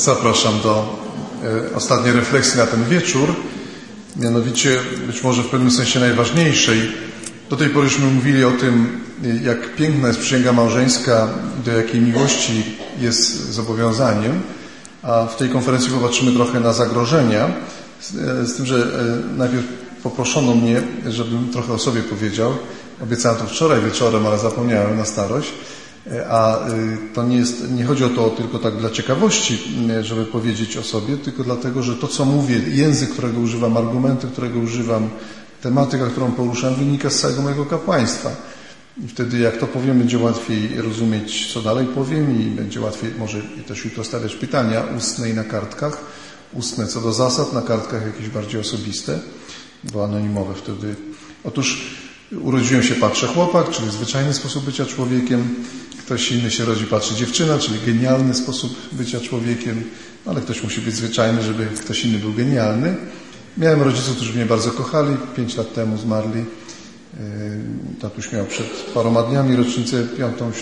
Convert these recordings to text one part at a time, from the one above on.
Zapraszam do e, ostatniej refleksji na ten wieczór, mianowicie być może w pewnym sensie najważniejszej. Do tej poryśmy mówili o tym, jak piękna jest przysięga małżeńska, do jakiej miłości jest zobowiązaniem, a w tej konferencji popatrzymy trochę na zagrożenia, z, e, tym, że e, najpierw poproszono mnie, żebym trochę o sobie powiedział. Obiecałem to wczoraj wieczorem, ale zapomniałem na starość. A y, to nie, jest, nie chodzi o to tylko tak dla ciekawości, y, żeby powiedzieć o sobie, tylko dlatego, że to, co mówię, język, którego używam, argumenty, którego używam, tematyka, którą poruszam, wynika z całego mojego kapłaństwa. I wtedy, jak to powiem, będzie łatwiej rozumieć, co dalej powiem i będzie łatwiej może też jutro stawiać pytania ustne i na kartkach. Ustne co do zasad, na kartkach jakieś bardziej osobiste, bo anonimowe wtedy. Otóż urodziłem się, patrzę chłopak, czyli zwyczajny sposób bycia człowiekiem. Ktoś inny się rodzi, patrzy dziewczyna, czyli genialny sposób bycia człowiekiem, ale ktoś musi być zwyczajny, żeby ktoś inny był genialny. Miałem rodziców, którzy mnie bardzo kochali. Pięć lat temu zmarli. Yy, tatuś miał przed paroma dniami rocznicę piątą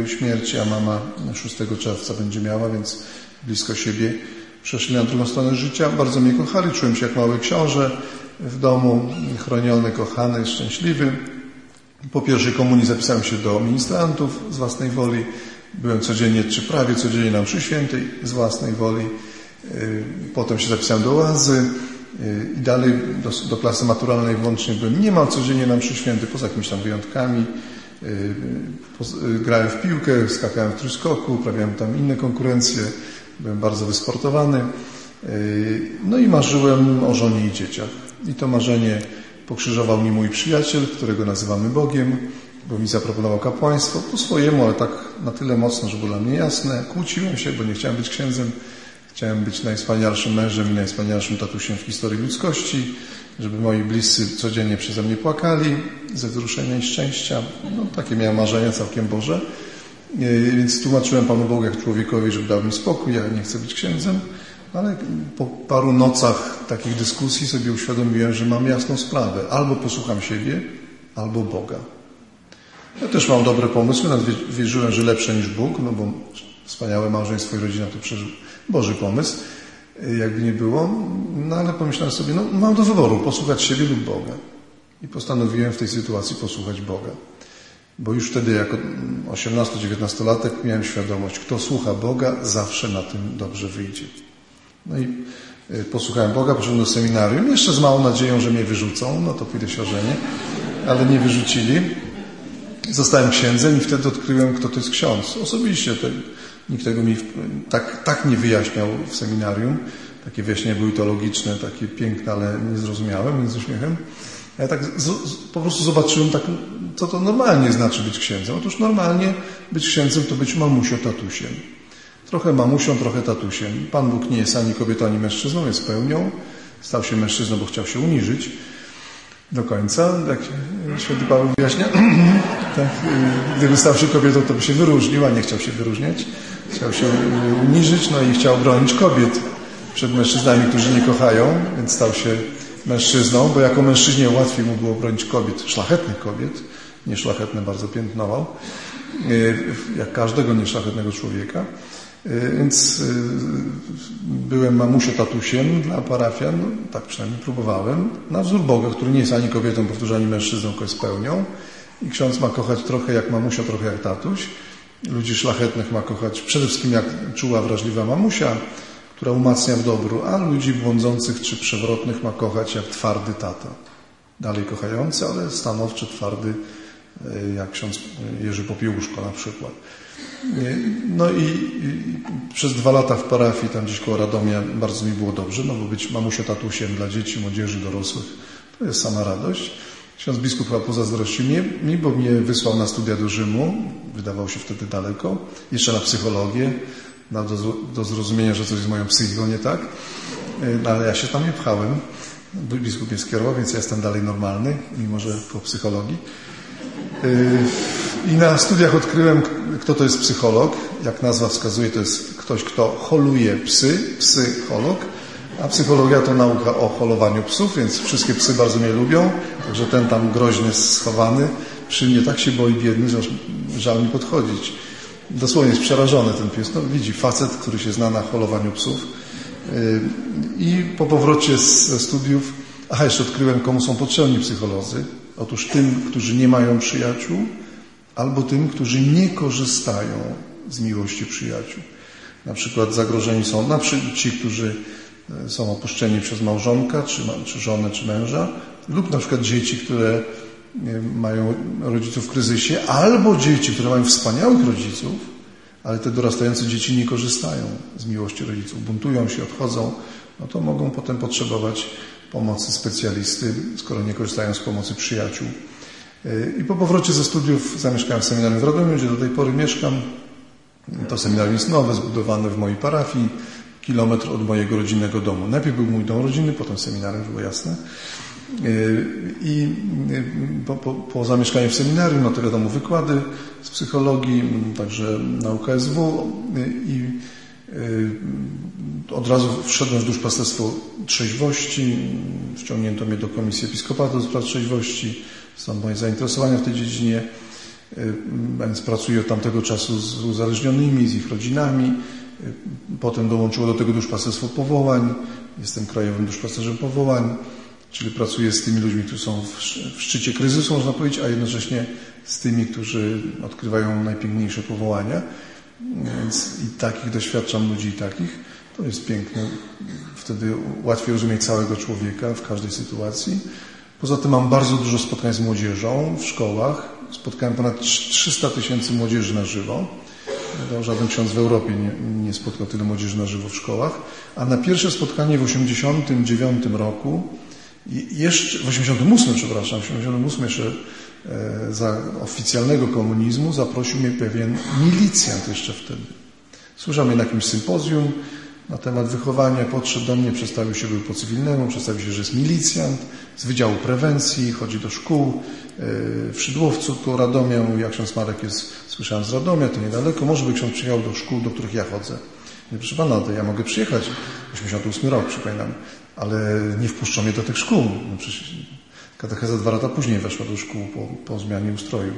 yy, śmierci, a mama 6 czerwca będzie miała, więc blisko siebie przeszli na drugą stronę życia. Bardzo mnie kochali, czułem się jak mały książę w domu, chroniony, kochany, szczęśliwy. Po pierwszej komunii zapisałem się do ministrantów z własnej woli. Byłem codziennie, czy prawie codziennie na mszy świętej z własnej woli. Y, potem się zapisałem do oazy y, i dalej do, do klasy maturalnej włącznie byłem niemal codziennie na mszy świętej, poza jakimiś tam wyjątkami. Y, grałem w piłkę, skakałem w trójskoku, uprawiałem tam inne konkurencje. Byłem bardzo wysportowany. No i marzyłem o żonie i dzieciach. I to marzenie Pokrzyżował mi mój przyjaciel, którego nazywamy Bogiem, bo mi zaproponował kapłaństwo po swojemu, ale tak na tyle mocno, że było dla mnie jasne. Kłóciłem się, bo nie chciałem być księdzem. Chciałem być najwspanialszym mężem i najwspanialszym tatusiem w historii ludzkości, żeby moi bliscy codziennie przeze mnie płakali ze wzruszenia i szczęścia. No, takie miałem marzenia całkiem Boże. E, więc tłumaczyłem Panu Bogu jak człowiekowi, żeby dał mi spokój, ja nie chcę być księdzem. Ale po paru nocach takich dyskusji sobie uświadomiłem, że mam jasną sprawę. Albo posłucham siebie, albo Boga. Ja też mam dobre pomysły, nawet wierzyłem, że lepsze niż Bóg, no bo wspaniałe małżeństwo i rodzina to przecież Boży pomysł, jakby nie było. No ale pomyślałem sobie, no mam do wyboru, posłuchać siebie lub Boga. I postanowiłem w tej sytuacji posłuchać Boga. Bo już wtedy, jako 18-19-latek, miałem świadomość, kto słucha Boga, zawsze na tym dobrze wyjdzie. No i y, posłuchałem Boga, poszedłem do seminarium, jeszcze z małą nadzieją, że mnie wyrzucą, no to pójdę się ale nie wyrzucili. Zostałem księdzem i wtedy odkryłem, kto to jest ksiądz. Osobiście nikt tego mi tak, tak nie wyjaśniał w seminarium. Takie wyjaśnienia były teologiczne, takie piękne, ale nie zrozumiałem, więc z uśmiechem. Ja tak z, z, po prostu zobaczyłem, tak, co to normalnie znaczy być księdzem. Otóż normalnie być księdzem to być mamusio tatusiem. Trochę mamusią, trochę tatusiem. Pan Bóg nie jest ani kobietą, ani mężczyzną, jest pełnią. Stał się mężczyzną, bo chciał się uniżyć do końca, jak święty Paweł wyjaśnia. tak, y, gdyby stał się kobietą, to by się wyróżnił, a nie chciał się wyróżniać. Chciał się y, uniżyć, no i chciał bronić kobiet przed mężczyznami, którzy nie kochają, więc stał się mężczyzną, bo jako mężczyźnie łatwiej mu było bronić kobiet, szlachetnych kobiet, nieszlachetne bardzo piętnował, y, jak każdego nieszlachetnego człowieka. Y, więc y, byłem mamusio tatusiem dla parafian, no, tak przynajmniej próbowałem, na wzór Boga, który nie jest ani kobietą, powtórzę, ani mężczyzną, tylko jest pełnią. I ksiądz ma kochać trochę jak mamusio, trochę jak tatuś. Ludzi szlachetnych ma kochać przede wszystkim jak czuła, wrażliwa mamusia, która umacnia w dobru, a ludzi błądzących czy przewrotnych ma kochać jak twardy tata. Dalej kochający, ale stanowczy, twardy, y, jak ksiądz Jerzy Popiełuszko na przykład. No i, przez dwa lata w parafii, tam gdzieś koło Radomia, bardzo mi było dobrze, no bo być mamusia tatusiem dla dzieci, młodzieży, dorosłych, to jest sama radość. Ksiądz biskup chyba pozazdrościł mnie, mi, bo mnie wysłał na studia do Rzymu, wydawał się wtedy daleko, jeszcze na psychologię, na do, do zrozumienia, że coś z moją psychiką nie tak, no, ale ja się tam nie pchałem. Biskup mnie skierował, więc ja jestem dalej normalny, mimo że po psychologii. I na studiach odkryłem, kto to jest psycholog. Jak nazwa wskazuje, to jest ktoś, kto holuje psy, psycholog. A psychologia to nauka o holowaniu psów, więc wszystkie psy bardzo mnie lubią. Także ten tam groźny, schowany przy mnie tak się boi biedny, że żal mi podchodzić. Dosłownie jest przerażony ten pies. No, widzi facet, który się zna na holowaniu psów. Y, I po powrocie ze studiów, aha, jeszcze odkryłem, komu są potrzebni psycholodzy. Otóż tym, którzy nie mają przyjaciół, albo tym, którzy nie korzystają z miłości przyjaciół. Na przykład zagrożeni są na przykład ci, którzy e, są opuszczeni przez małżonka, czy, czy żonę, czy męża, lub na przykład dzieci, które mają rodziców w kryzysie, albo dzieci, które mają wspaniałych rodziców, ale te dorastające dzieci nie korzystają z miłości rodziców, buntują się, odchodzą, no to mogą potem potrzebować pomocy specjalisty, skoro nie korzystają z pomocy przyjaciół. I po powrocie ze studiów zamieszkałem w seminarium w Radomiu, gdzie do tej pory mieszkam. To seminarium jest nowe, zbudowane w mojej parafii, kilometr od mojego rodzinnego domu. Najpierw był mój dom rodzinny, potem seminarium, było jasne. I po, po, po, zamieszkaniu w seminarium, no to wiadomo, wykłady z psychologii, także nauka SW i od razu wszedłem w duszpasterstwo trzeźwości, wciągnięto mnie do Komisji Episkopatu do spraw trzeźwości, stąd moje zainteresowania w tej dziedzinie, więc pracuję od tamtego czasu z uzależnionymi, z ich rodzinami, potem dołączyło do tego duszpasterstwo powołań, jestem krajowym duszpasterzem powołań, Czyli pracuję z tymi ludźmi, którzy są w szczycie kryzysu, można powiedzieć, a jednocześnie z tymi, którzy odkrywają najpiękniejsze powołania. Więc i takich doświadczam ludzi, i takich. To jest piękne. Wtedy łatwiej rozumieć całego człowieka w każdej sytuacji. Poza tym mam bardzo dużo spotkań z młodzieżą w szkołach. Spotkałem ponad 300 tysięcy młodzieży na żywo. Żaden ksiądz w Europie nie, nie spotkał tyle młodzieży na żywo w szkołach. A na pierwsze spotkanie w 1989 roku jeszcze, w 88, przepraszam, w 88 jeszcze e, za oficjalnego komunizmu zaprosił mnie pewien milicjant jeszcze wtedy. Słyszał mnie na jakimś sympozjum na temat wychowania, podszedł do mnie, przedstawił się, był po cywilnemu, przedstawił się, że jest milicjant z Wydziału Prewencji, chodzi do szkół e, w Szydłowcu. Mówi, jak ksiądz Marek jest, słyszałem z Radomia, to niedaleko, może by ksiądz przyjechał do szkół, do których ja chodzę. Nie, proszę pana, to ja mogę przyjechać, 88 rok, przypominam, ale nie wpuszczą mnie do tych szkół. No przecież katecheza dwa lata później weszła do szkół po, po zmianie ustroju.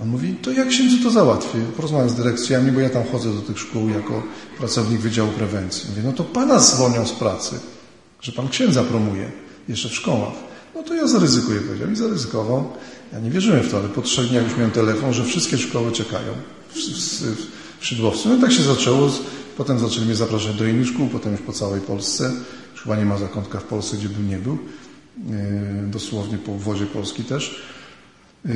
On mówi, to jak się to załatwię? Porozmawiam z dyrekcjami, bo ja tam chodzę do tych szkół jako pracownik Wydziału Prewencji. Mówię, no to pana zwolnią z pracy, że pan księdza promuje, jeszcze w szkołach. No to ja zaryzykuję, powiedział. I zaryzykował. Ja nie wierzyłem w to, ale po trzech dniach już miałem telefon, że wszystkie szkoły czekają w, w, w Szydłowcu. No i tak się zaczęło. Potem zaczęli mnie zapraszać do innych szkół, potem już po całej Polsce. Chyba nie ma zakątka w Polsce, gdzie bym nie był. E, dosłownie po wodzie Polski też. E,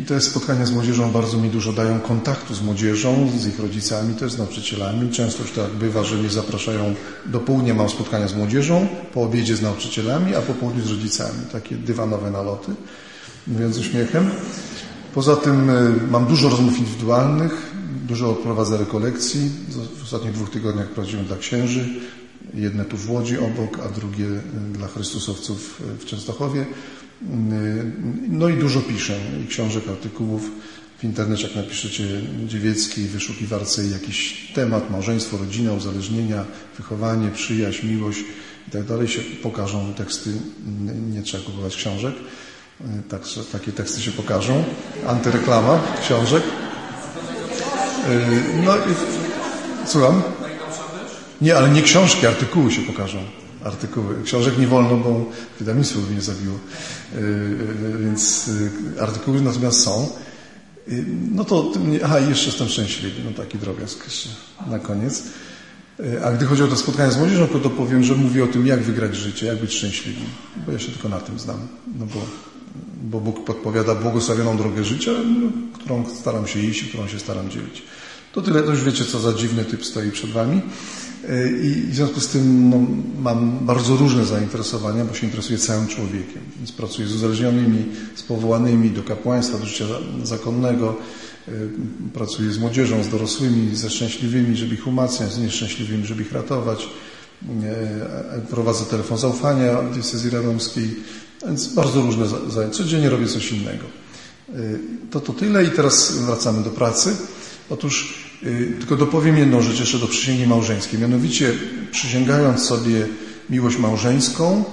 I te spotkania z młodzieżą bardzo mi dużo dają kontaktu z młodzieżą, z ich rodzicami, też z nauczycielami. Często już tak bywa, że mnie zapraszają do południa, mam spotkania z młodzieżą, po obiedzie z nauczycielami, a po południu z rodzicami. Takie dywanowe naloty, mówiąc uśmiechem. Poza tym e, mam dużo rozmów indywidualnych, dużo prowadzę rekolekcji. W ostatnich dwóch tygodniach prowadziłem dla księży, Jedne tu w Łodzi obok, a drugie y, dla Chrystusowców w Częstochowie. Y, no i dużo piszę i książek, artykułów. W internecie, jak napiszecie dziewieckiej wyszukiwarce jakiś temat, małżeństwo, rodzina, uzależnienia, wychowanie, przyjaźń, miłość i tak dalej, się pokażą teksty, nie trzeba kupować książek, y, także takie teksty się pokażą. Antyreklama książek. No i słucham? Nie, ale nie książki, artykuły się pokażą. Artykuły. Książek nie wolno, bo wydawnictwo by mnie zabiło. Y, y, więc y, artykuły natomiast są. No to, aha, jeszcze jestem szczęśliwy. No taki drobiazg jeszcze na koniec. A gdy chodzi o to spotkanie z młodzieżą, to powiem, że mówię o tym, jak wygrać życie, jak być szczęśliwym. Bo ja się tylko na tym znam. No bo, bo Bóg podpowiada błogosławioną drogę życia, no, którą staram się iść i którą się staram dzielić. To tyle, to już wiecie, co za dziwny typ stoi przed Wami. I w związku z tym no, mam bardzo różne zainteresowania, bo się interesuję całym człowiekiem. Więc pracuję z uzależnionymi, z powołanymi do kapłaństwa, do życia zakonnego. Y, pracuję z młodzieżą, z dorosłymi, ze szczęśliwymi, żeby ich umacniać, z nieszczęśliwymi, żeby ich ratować. Y, prowadzę telefon zaufania diecezji radomskiej, więc bardzo różne zajęcia. Codziennie robię coś innego. Y, to to tyle i teraz wracamy do pracy. Otóż Y, tylko dopowiem jedną rzecz jeszcze do przysięgi małżeńskiej. Mianowicie, przysięgając sobie miłość małżeńską,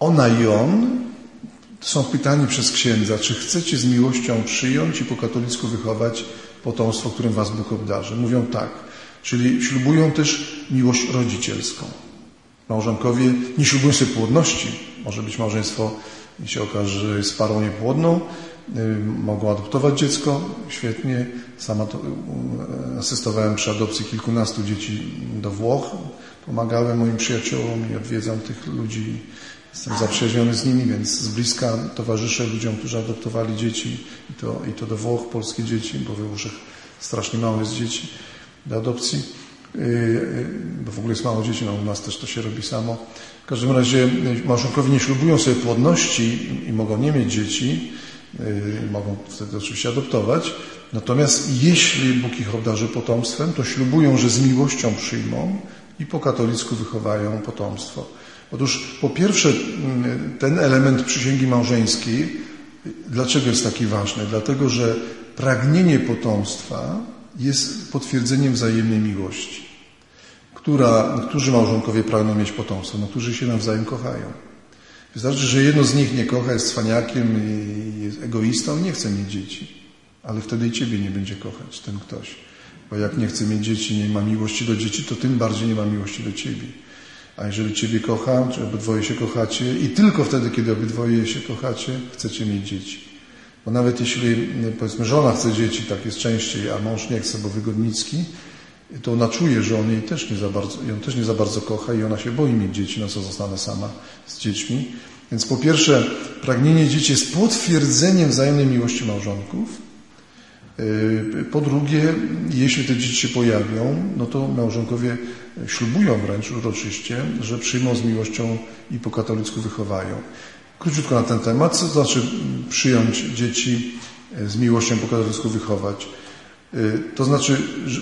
ona i on są pytani przez księdza, czy chcecie z miłością przyjąć i po katolicku wychować potomstwo, którym was Bóg obdarzy. Mówią tak, czyli ślubują też miłość rodzicielską. Małżonkowie nie ślubują sobie płodności. Może być małżeństwo, i się okaże, że jest parą niepłodną, y, mogą adoptować dziecko, świetnie. Sama to, y, asystowałem przy adopcji kilkunastu dzieci do Włoch. Pomagałem moim przyjaciołom i odwiedzam tych ludzi. Jestem zaprzyjaźniony z nimi, więc z bliska towarzyszę ludziom, którzy adoptowali dzieci i to, i to do Włoch, polskie dzieci, bo we Włoszech strasznie mało jest dzieci do adopcji. Y, y, bo w ogóle jest mało dzieci, no u nas też to się robi samo. W każdym razie y, małżonkowie nie ślubują sobie płodności i mogą nie mieć dzieci, mogą wtedy oczywiście adoptować. Natomiast jeśli Bóg ich obdarzy potomstwem, to ślubują, że z miłością przyjmą i po katolicku wychowają potomstwo. Otóż po pierwsze ten element przysięgi małżeńskiej, dlaczego jest taki ważny? Dlatego, że pragnienie potomstwa jest potwierdzeniem wzajemnej miłości która, którzy małżonkowie pragną mieć potomstwo, no, którzy się nawzajem kochają. Wystarczy, że jedno z nich nie kocha, jest cwaniakiem i jest egoistą, nie chce mieć dzieci. Ale wtedy i ciebie nie będzie kochać ten ktoś. Bo jak nie chce mieć dzieci, nie ma miłości do dzieci, to tym bardziej nie ma miłości do ciebie. A jeżeli ciebie kocha, czy obydwoje się kochacie i tylko wtedy, kiedy obydwoje się kochacie, chcecie mieć dzieci. Bo nawet jeśli, powiedzmy, żona chce dzieci, tak jest częściej, a mąż nie chce, bo wygodnicki, to ona czuje, że on jej też nie za bardzo, ją też nie za bardzo kocha i ona się boi mieć dzieci, no co zostanę sama z dziećmi. Więc po pierwsze, pragnienie dzieci jest potwierdzeniem wzajemnej miłości małżonków. Yy, po drugie, jeśli te dzieci się pojawią, no to małżonkowie ślubują wręcz uroczyście, że przyjmą z miłością i po katolicku wychowają. Króciutko na ten temat, co to znaczy przyjąć dzieci z miłością po katolicku wychować? Y, to znaczy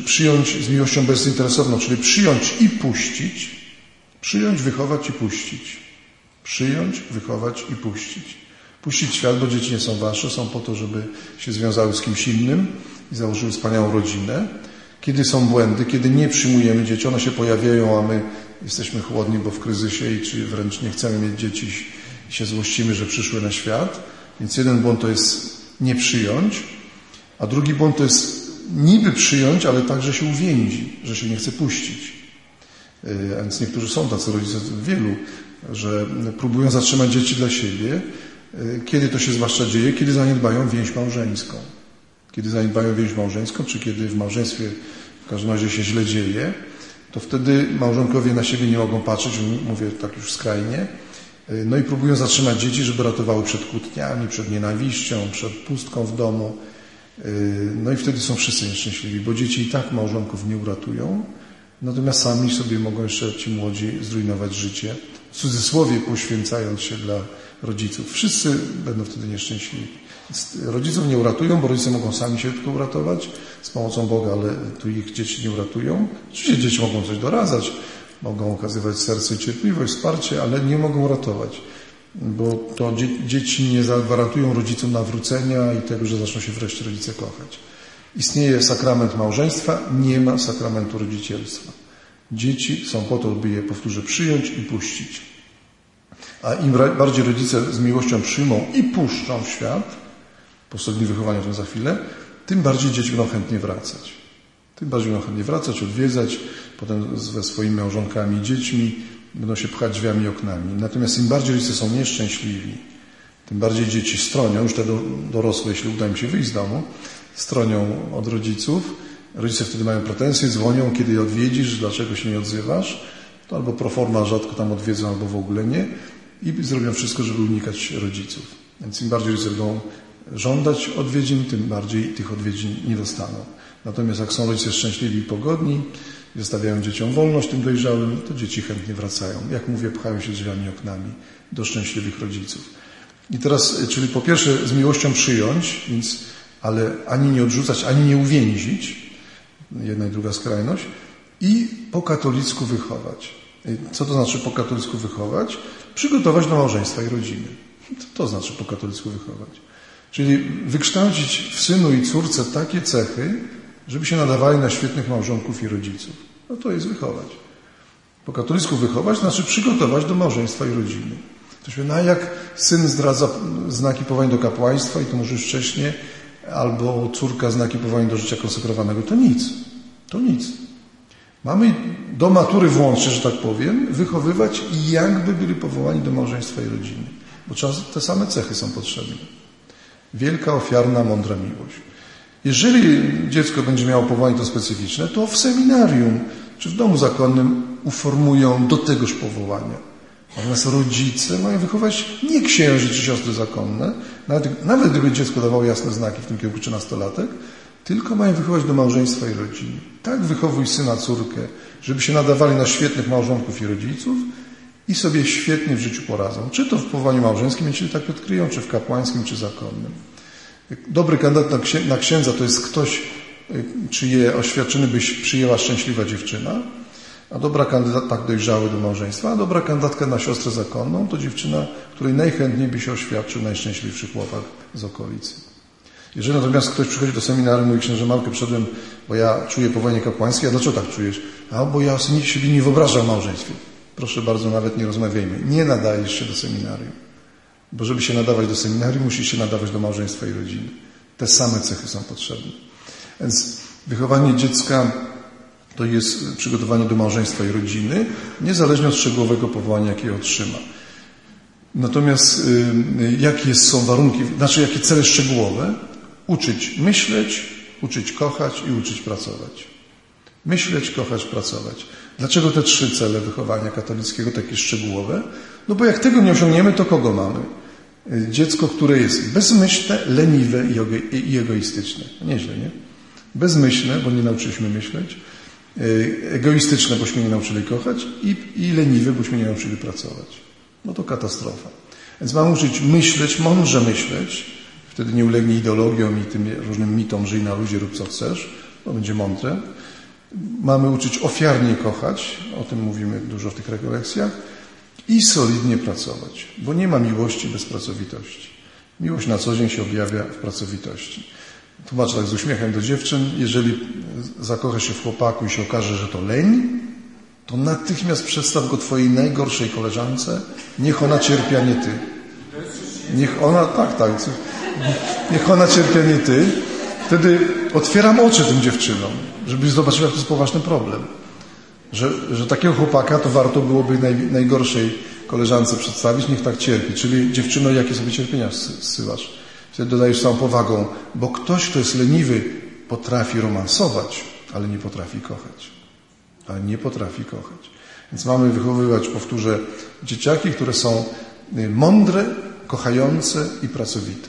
przyjąć z miłością bezinteresowną, czyli przyjąć i puścić, przyjąć, wychować i puścić. Przyjąć, wychować i puścić. Puścić świat, bo dzieci nie są wasze, są po to, żeby się związały z kimś innym i założyły wspaniałą rodzinę. Kiedy są błędy, kiedy nie przyjmujemy dzieci, one się pojawiają, a my jesteśmy chłodni, bo w kryzysie i czy wręcz nie chcemy mieć dzieci i się złościmy, że przyszły na świat. Więc jeden błąd to jest nie przyjąć, a drugi błąd to jest niby przyjąć, ale także się uwięzi, że się nie chce puścić. E, a więc niektórzy są tacy rodzice, wielu, że próbują zatrzymać dzieci dla siebie. E, kiedy to się zwłaszcza dzieje? Kiedy zaniedbają więź małżeńską. Kiedy zaniedbają więź małżeńską, czy kiedy w małżeństwie w każdym razie się źle dzieje, to wtedy małżonkowie na siebie nie mogą patrzeć, mówię tak już skrajnie, e, no i próbują zatrzymać dzieci, żeby ratowały przed kłótniami, przed nienawiścią, przed pustką w domu, no i wtedy są wszyscy nieszczęśliwi, bo dzieci i tak małżonków nie uratują, natomiast sami sobie mogą jeszcze ci młodzi zrujnować życie, w cudzysłowie poświęcając się dla rodziców. Wszyscy będą wtedy nieszczęśliwi. Rodziców nie uratują, bo rodzice mogą sami się tylko uratować z pomocą Boga, ale tu ich dzieci nie uratują. Oczywiście dzieci mogą coś doradzać, mogą okazywać serce cierpliwość, wsparcie, ale nie mogą ratować bo to dzieci nie zagwarantują rodzicom nawrócenia i tego, że zaczną się wreszcie rodzice kochać. Istnieje sakrament małżeństwa, nie ma sakramentu rodzicielstwa. Dzieci są po to, by je, powtórzę, przyjąć i puścić. A im bardziej rodzice z miłością przyjmą i puszczą w świat, po stopniu wychowania o za chwilę, tym bardziej dzieci będą chętnie wracać. Tym bardziej będą chętnie wracać, odwiedzać, potem ze swoimi małżonkami i dziećmi, będą się pchać drzwiami i oknami. Natomiast im bardziej rodzice są nieszczęśliwi, tym bardziej dzieci stronią, już te dorosłe, jeśli uda im się wyjść z domu, stronią od rodziców. Rodzice wtedy mają pretensje, dzwonią, kiedy je odwiedzisz, dlaczego się nie odzywasz. To albo proforma rzadko tam odwiedzą, albo w ogóle nie. I zrobią wszystko, żeby unikać rodziców. Więc im bardziej rodzice będą żądać odwiedzin, tym bardziej tych odwiedzin nie dostaną. Natomiast jak są rodzice szczęśliwi i pogodni, zostawiają dzieciom wolność tym dojrzałym, to dzieci chętnie wracają. Jak mówię, pchają się drzwiami oknami do szczęśliwych rodziców. I teraz, czyli po pierwsze z miłością przyjąć, więc, ale ani nie odrzucać, ani nie uwięzić, jedna i druga skrajność, i po katolicku wychować. Co to znaczy po katolicku wychować? Przygotować do małżeństwa i rodziny. To, to znaczy po katolicku wychować. Czyli wykształcić w synu i córce takie cechy, żeby się nadawali na świetnych małżonków i rodziców. No to jest wychować. Po katolicku wychować znaczy przygotować do małżeństwa i rodziny. To się, no jak syn zdradza znaki powołań do kapłaństwa i to może już wcześniej, albo córka znaki powołania do życia konsekrowanego, to nic. To nic. Mamy do matury włącznie, że tak powiem, wychowywać jakby byli powołani do małżeństwa i rodziny. Bo te same cechy są potrzebne. Wielka, ofiarna, mądra miłość. Jeżeli dziecko będzie miało powołanie to specyficzne, to w seminarium czy w domu zakonnym uformują do tegoż powołania. Natomiast rodzice mają wychować nie księży czy siostry zakonne, nawet, nawet gdyby dziecko dawało jasne znaki w tym kierunku czy nastolatek, tylko mają wychować do małżeństwa i rodziny. Tak wychowuj syna, córkę, żeby się nadawali na świetnych małżonków i rodziców i sobie świetnie w życiu poradzą. Czy to w powołaniu małżeńskim, jeśli tak odkryją, czy w kapłańskim, czy zakonnym. Dobry kandydat na księdza to jest ktoś, y, czyje oświadczyny byś przyjęła szczęśliwa dziewczyna, a dobra kandydat tak dojrzały do małżeństwa, a dobra kandydatka na siostrę zakonną to dziewczyna, której najchętniej by się oświadczył najszczęśliwszy chłopak z okolicy. Jeżeli natomiast ktoś przychodzi do seminarium i mówi, księże Malkę, przyszedłem, bo ja czuję powołanie kapłańskie, a dlaczego tak czujesz? A bo ja sobie siebie nie wyobrażam w małżeństwie. Proszę bardzo, nawet nie rozmawiajmy. Nie nadajesz się do seminarium. Bo żeby się nadawać do seminarium, musisz się nadawać do małżeństwa i rodziny. Te same cechy są potrzebne. Więc wychowanie dziecka to jest przygotowanie do małżeństwa i rodziny, niezależnie od szczegółowego powołania, jakie otrzyma. Natomiast y, jakie są warunki, znaczy jakie cele szczegółowe? Uczyć myśleć, uczyć kochać i uczyć pracować. Myśleć, kochać, pracować. Dlaczego te trzy cele wychowania katolickiego takie szczegółowe? No bo jak tego nie osiągniemy, to kogo mamy? Dziecko, które jest bezmyślne, leniwe i egoistyczne. Nieźle, nie? Bezmyślne, bo nie nauczyliśmy myśleć, egoistyczne, bośmy nie nauczyli kochać i, i leniwe, bośmy nie nauczyli pracować. No to katastrofa. Więc mamy uczyć myśleć, mądrze myśleć, wtedy nie ulegnie ideologiom i tym różnym mitom, żyj na ludzie, rób co chcesz, to będzie mądre. Mamy uczyć ofiarnie kochać, o tym mówimy dużo w tych rekolekcjach, i solidnie pracować, bo nie ma miłości bez pracowitości. Miłość na co dzień się objawia w pracowitości. Tłumaczę tak z uśmiechem do dziewczyn, jeżeli zakocha się w chłopaku i się okaże, że to leń, to natychmiast przedstaw go twojej najgorszej koleżance, niech ona cierpia, nie ty. Niech ona, tak, tak, niech ona cierpia, nie ty. Wtedy otwieram oczy tym dziewczynom, żebyś zobaczyła, jak to jest poważny problem. Że, że takiego chłopaka to warto byłoby naj, najgorszej koleżance przedstawić, niech tak cierpi. Czyli dziewczyno, jakie sobie cierpienia zsyłasz? Wtedy dodajesz całą powagą, bo ktoś, kto jest leniwy, potrafi romansować, ale nie potrafi kochać. Ale nie potrafi kochać. Więc mamy wychowywać, powtórzę, dzieciaki, które są y, mądre, kochające i pracowite.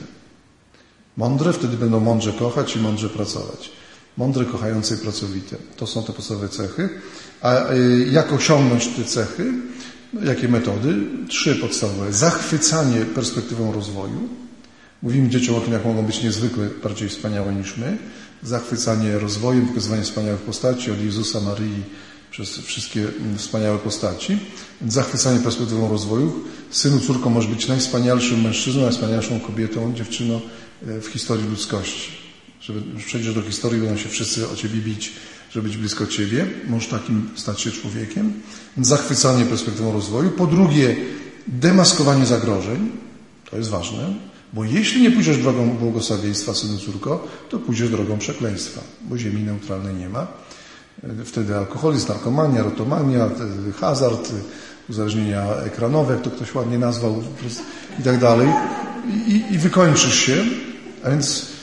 Mądre wtedy będą mądrze kochać i mądrze pracować. Mądre, kochające i pracowite. To są te podstawowe cechy. A y, jak osiągnąć te cechy? No, jakie metody? Trzy podstawowe. Zachwycanie perspektywą rozwoju. Mówimy dzieciom o tym, jak mogą być niezwykle bardziej wspaniałe niż my. Zachwycanie rozwojem, pokazywanie wspaniałych postaci od Jezusa, Maryi, przez wszystkie mm, wspaniałe postaci. Zachwycanie perspektywą rozwoju. Synu, córką może być najwspanialszym mężczyzną, najwspanialszą kobietą, dziewczyną e, w historii ludzkości. Żeby przejdziesz do historii, będą się wszyscy o Ciebie bić, żeby być blisko Ciebie. Możesz takim stać się człowiekiem. Zachwycanie perspektywą rozwoju. Po drugie, demaskowanie zagrożeń. To jest ważne. Bo jeśli nie pójdziesz drogą błogosławieństwa, synu, córko, to pójdziesz drogą przekleństwa, bo ziemi neutralnej nie ma. Wtedy alkoholizm, narkomania, rotomania, hazard, uzależnienia ekranowe, jak to ktoś ładnie nazwał i tak dalej. I, i wykończysz się, a więc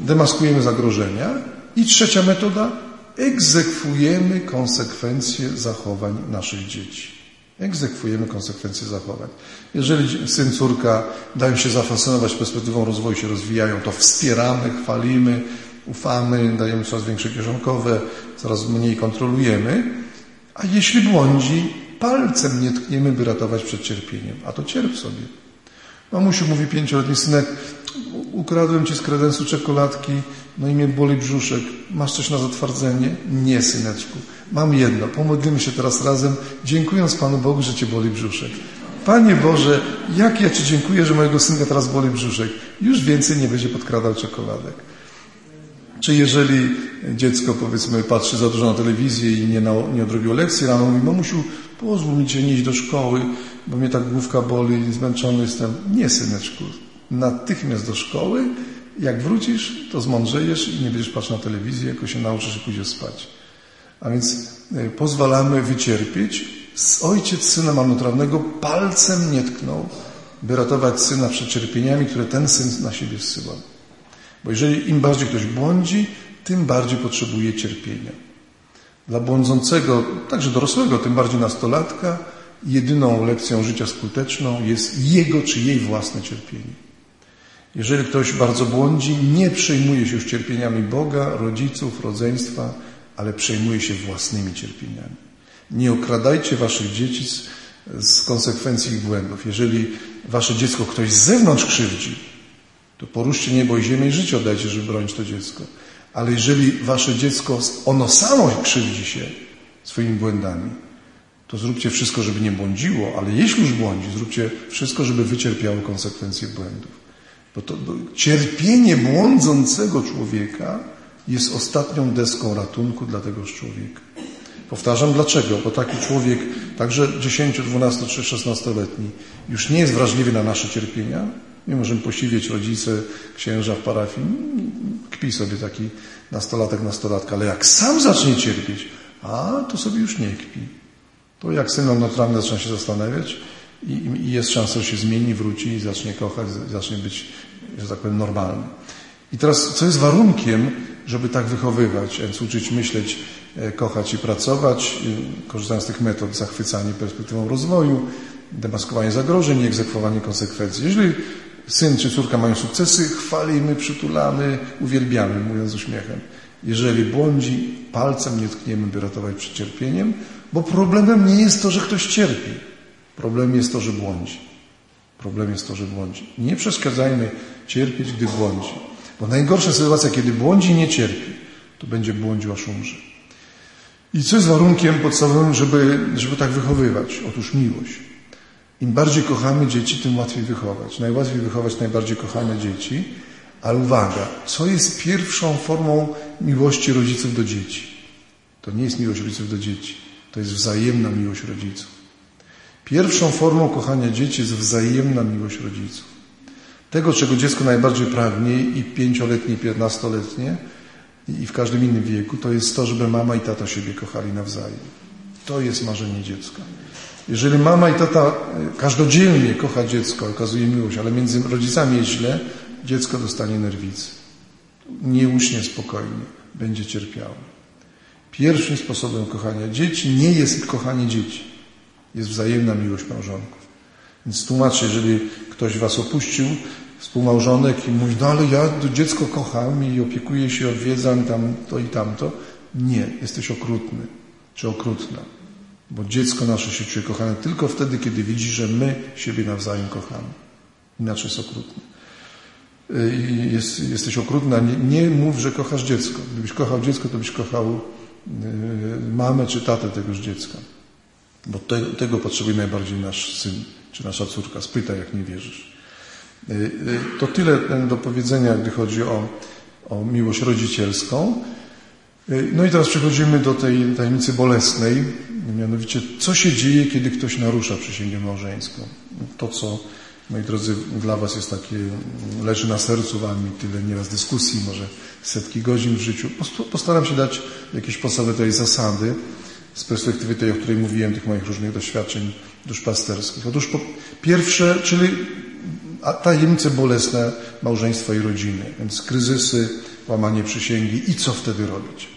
demaskujemy zagrożenia. I trzecia metoda, egzekwujemy konsekwencje zachowań naszych dzieci. Egzekwujemy konsekwencje zachowań. Jeżeli syn, córka dają się zafascynować perspektywą rozwoju, się rozwijają, to wspieramy, chwalimy, ufamy, dajemy coraz większe kieszonkowe, coraz mniej kontrolujemy, a jeśli błądzi, palcem nie tkniemy, by ratować przed cierpieniem. A to cierp sobie. Mamusiu mówi pięcioletni synek, ukradłem ci z kredensu czekoladki, no i mnie boli brzuszek. Masz coś na zatwardzenie? Nie, syneczku. Mam jedno. Pomodlimy się teraz razem, dziękując Panu Bogu, że cię boli brzuszek. Panie Boże, jak ja Ci dziękuję, że mojego synka teraz boli brzuszek. Już więcej nie będzie podkradał czekoladek. Czy jeżeli dziecko, powiedzmy, patrzy za dużo na telewizję i nie, na, nie odrobiło lekcji rano, mówi, mamusiu, pozwól mi Cię nieść do szkoły, bo mnie tak główka boli, zmęczony jestem. Nie, syneczku. Natychmiast do szkoły jak wrócisz, to zmądrzejesz i nie będziesz patrzył na telewizję, jako się nauczysz i pójdziesz spać. A więc e, pozwalamy wycierpieć. Ojciec syna marnotrawnego palcem nie tknął, by ratować syna przed cierpieniami, które ten syn na siebie zsyłał. Bo jeżeli im bardziej ktoś błądzi, tym bardziej potrzebuje cierpienia. Dla błądzącego, także dorosłego, tym bardziej nastolatka, jedyną lekcją życia skuteczną jest jego czy jej własne cierpienie. Jeżeli ktoś bardzo błądzi, nie przejmuje się już cierpieniami Boga, rodziców, rodzeństwa, ale przejmuje się własnymi cierpieniami. Nie okradajcie waszych dzieci z, z konsekwencji ich błędów. Jeżeli wasze dziecko ktoś z zewnątrz krzywdzi, to poruszcie niebo i ziemię i życie oddajcie, żeby bronić to dziecko. Ale jeżeli wasze dziecko, ono samo krzywdzi się swoimi błędami, to zróbcie wszystko, żeby nie błądziło, ale jeśli już błądzi, zróbcie wszystko, żeby wycierpiało konsekwencje błędów. Bo to cierpienie błądzącego człowieka jest ostatnią deską ratunku dla tegoż człowieka. Powtarzam dlaczego, bo taki człowiek, także 10, 12 czy 16-letni, już nie jest wrażliwy na nasze cierpienia. Nie możemy posiwieć rodzice, księża w parafii. Kpi sobie taki nastolatek, nastolatka, ale jak sam zacznie cierpieć, a to sobie już nie kpi. To jak syn naturalny zaczyna się zastanawiać i, i jest szansa, że się zmieni, wróci i zacznie kochać, zacznie być, że tak powiem, normalny. I teraz, co jest warunkiem, żeby tak wychowywać, więc uczyć myśleć, e, kochać i pracować, korzystając z tych metod zachwycanie perspektywą rozwoju, demaskowanie zagrożeń i egzekwowanie konsekwencji. Jeżeli syn czy córka mają sukcesy, chwalimy, przytulamy, uwielbiamy, mówiąc z uśmiechem. Jeżeli błądzi, palcem nie tkniemy, by ratować przed cierpieniem, bo problemem nie jest to, że ktoś cierpi. Problemem jest to, że błądzi. Problem jest to, że błądzi. Nie przeszkadzajmy cierpieć, gdy błądzi. Bo najgorsza sytuacja, kiedy błądzi nie cierpi, to będzie błądził aż umrze. I co jest warunkiem podstawowym, żeby, żeby tak wychowywać? Otóż miłość. Im bardziej kochamy dzieci, tym łatwiej wychować. Najłatwiej wychować najbardziej kochane dzieci, ale uwaga, co jest pierwszą formą miłości rodziców do dzieci? To nie jest miłość rodziców do dzieci, to jest wzajemna miłość rodziców. Pierwszą formą kochania dzieci jest wzajemna miłość rodziców. Tego, czego dziecko najbardziej pragnie i pięcioletnie, i piętnastoletnie i w każdym innym wieku, to jest to, żeby mama i tata siebie kochali nawzajem. To jest marzenie dziecka. Jeżeli mama i tata e, każdodzielnie kocha dziecko, okazuje miłość, ale między rodzicami jest źle, dziecko dostanie nerwicy. Nie uśnie spokojnie, będzie cierpiało. Pierwszym sposobem kochania dzieci nie jest kochanie dzieci, jest wzajemna miłość małżonków. Więc tłumaczę, jeżeli ktoś was opuścił, współmałżonek i mówi, no ale ja dziecko kocham i opiekuję się, odwiedzam tam to i tamto. Nie, jesteś okrutny czy okrutna. Bo dziecko nasze się czuje kochane tylko wtedy, kiedy widzi, że my siebie nawzajem kochamy. Inaczej jest okrutny. Y, jest, jesteś okrutna, nie, nie mów, że kochasz dziecko. Gdybyś kochał dziecko, to byś kochał y, mamę czy tatę tegoż dziecka. Bo te, tego potrzebuje najbardziej nasz syn czy nasza córka. Spytaj, jak nie wierzysz. Y, to tyle do powiedzenia, gdy chodzi o, o miłość rodzicielską. No i teraz przechodzimy do tej tajemnicy bolesnej, mianowicie co się dzieje, kiedy ktoś narusza przysięgę małżeńską. To, co, moi drodzy, dla Was jest takie, leży na sercu Wami, tyle nieraz dyskusji, może setki godzin w życiu. Postaram się dać jakieś podstawowe tej zasady z perspektywy tej, o której mówiłem, tych moich różnych doświadczeń duszpasterskich. Otóż po pierwsze, czyli tajemnice bolesne małżeństwa i rodziny, więc kryzysy, łamanie przysięgi i co wtedy robić.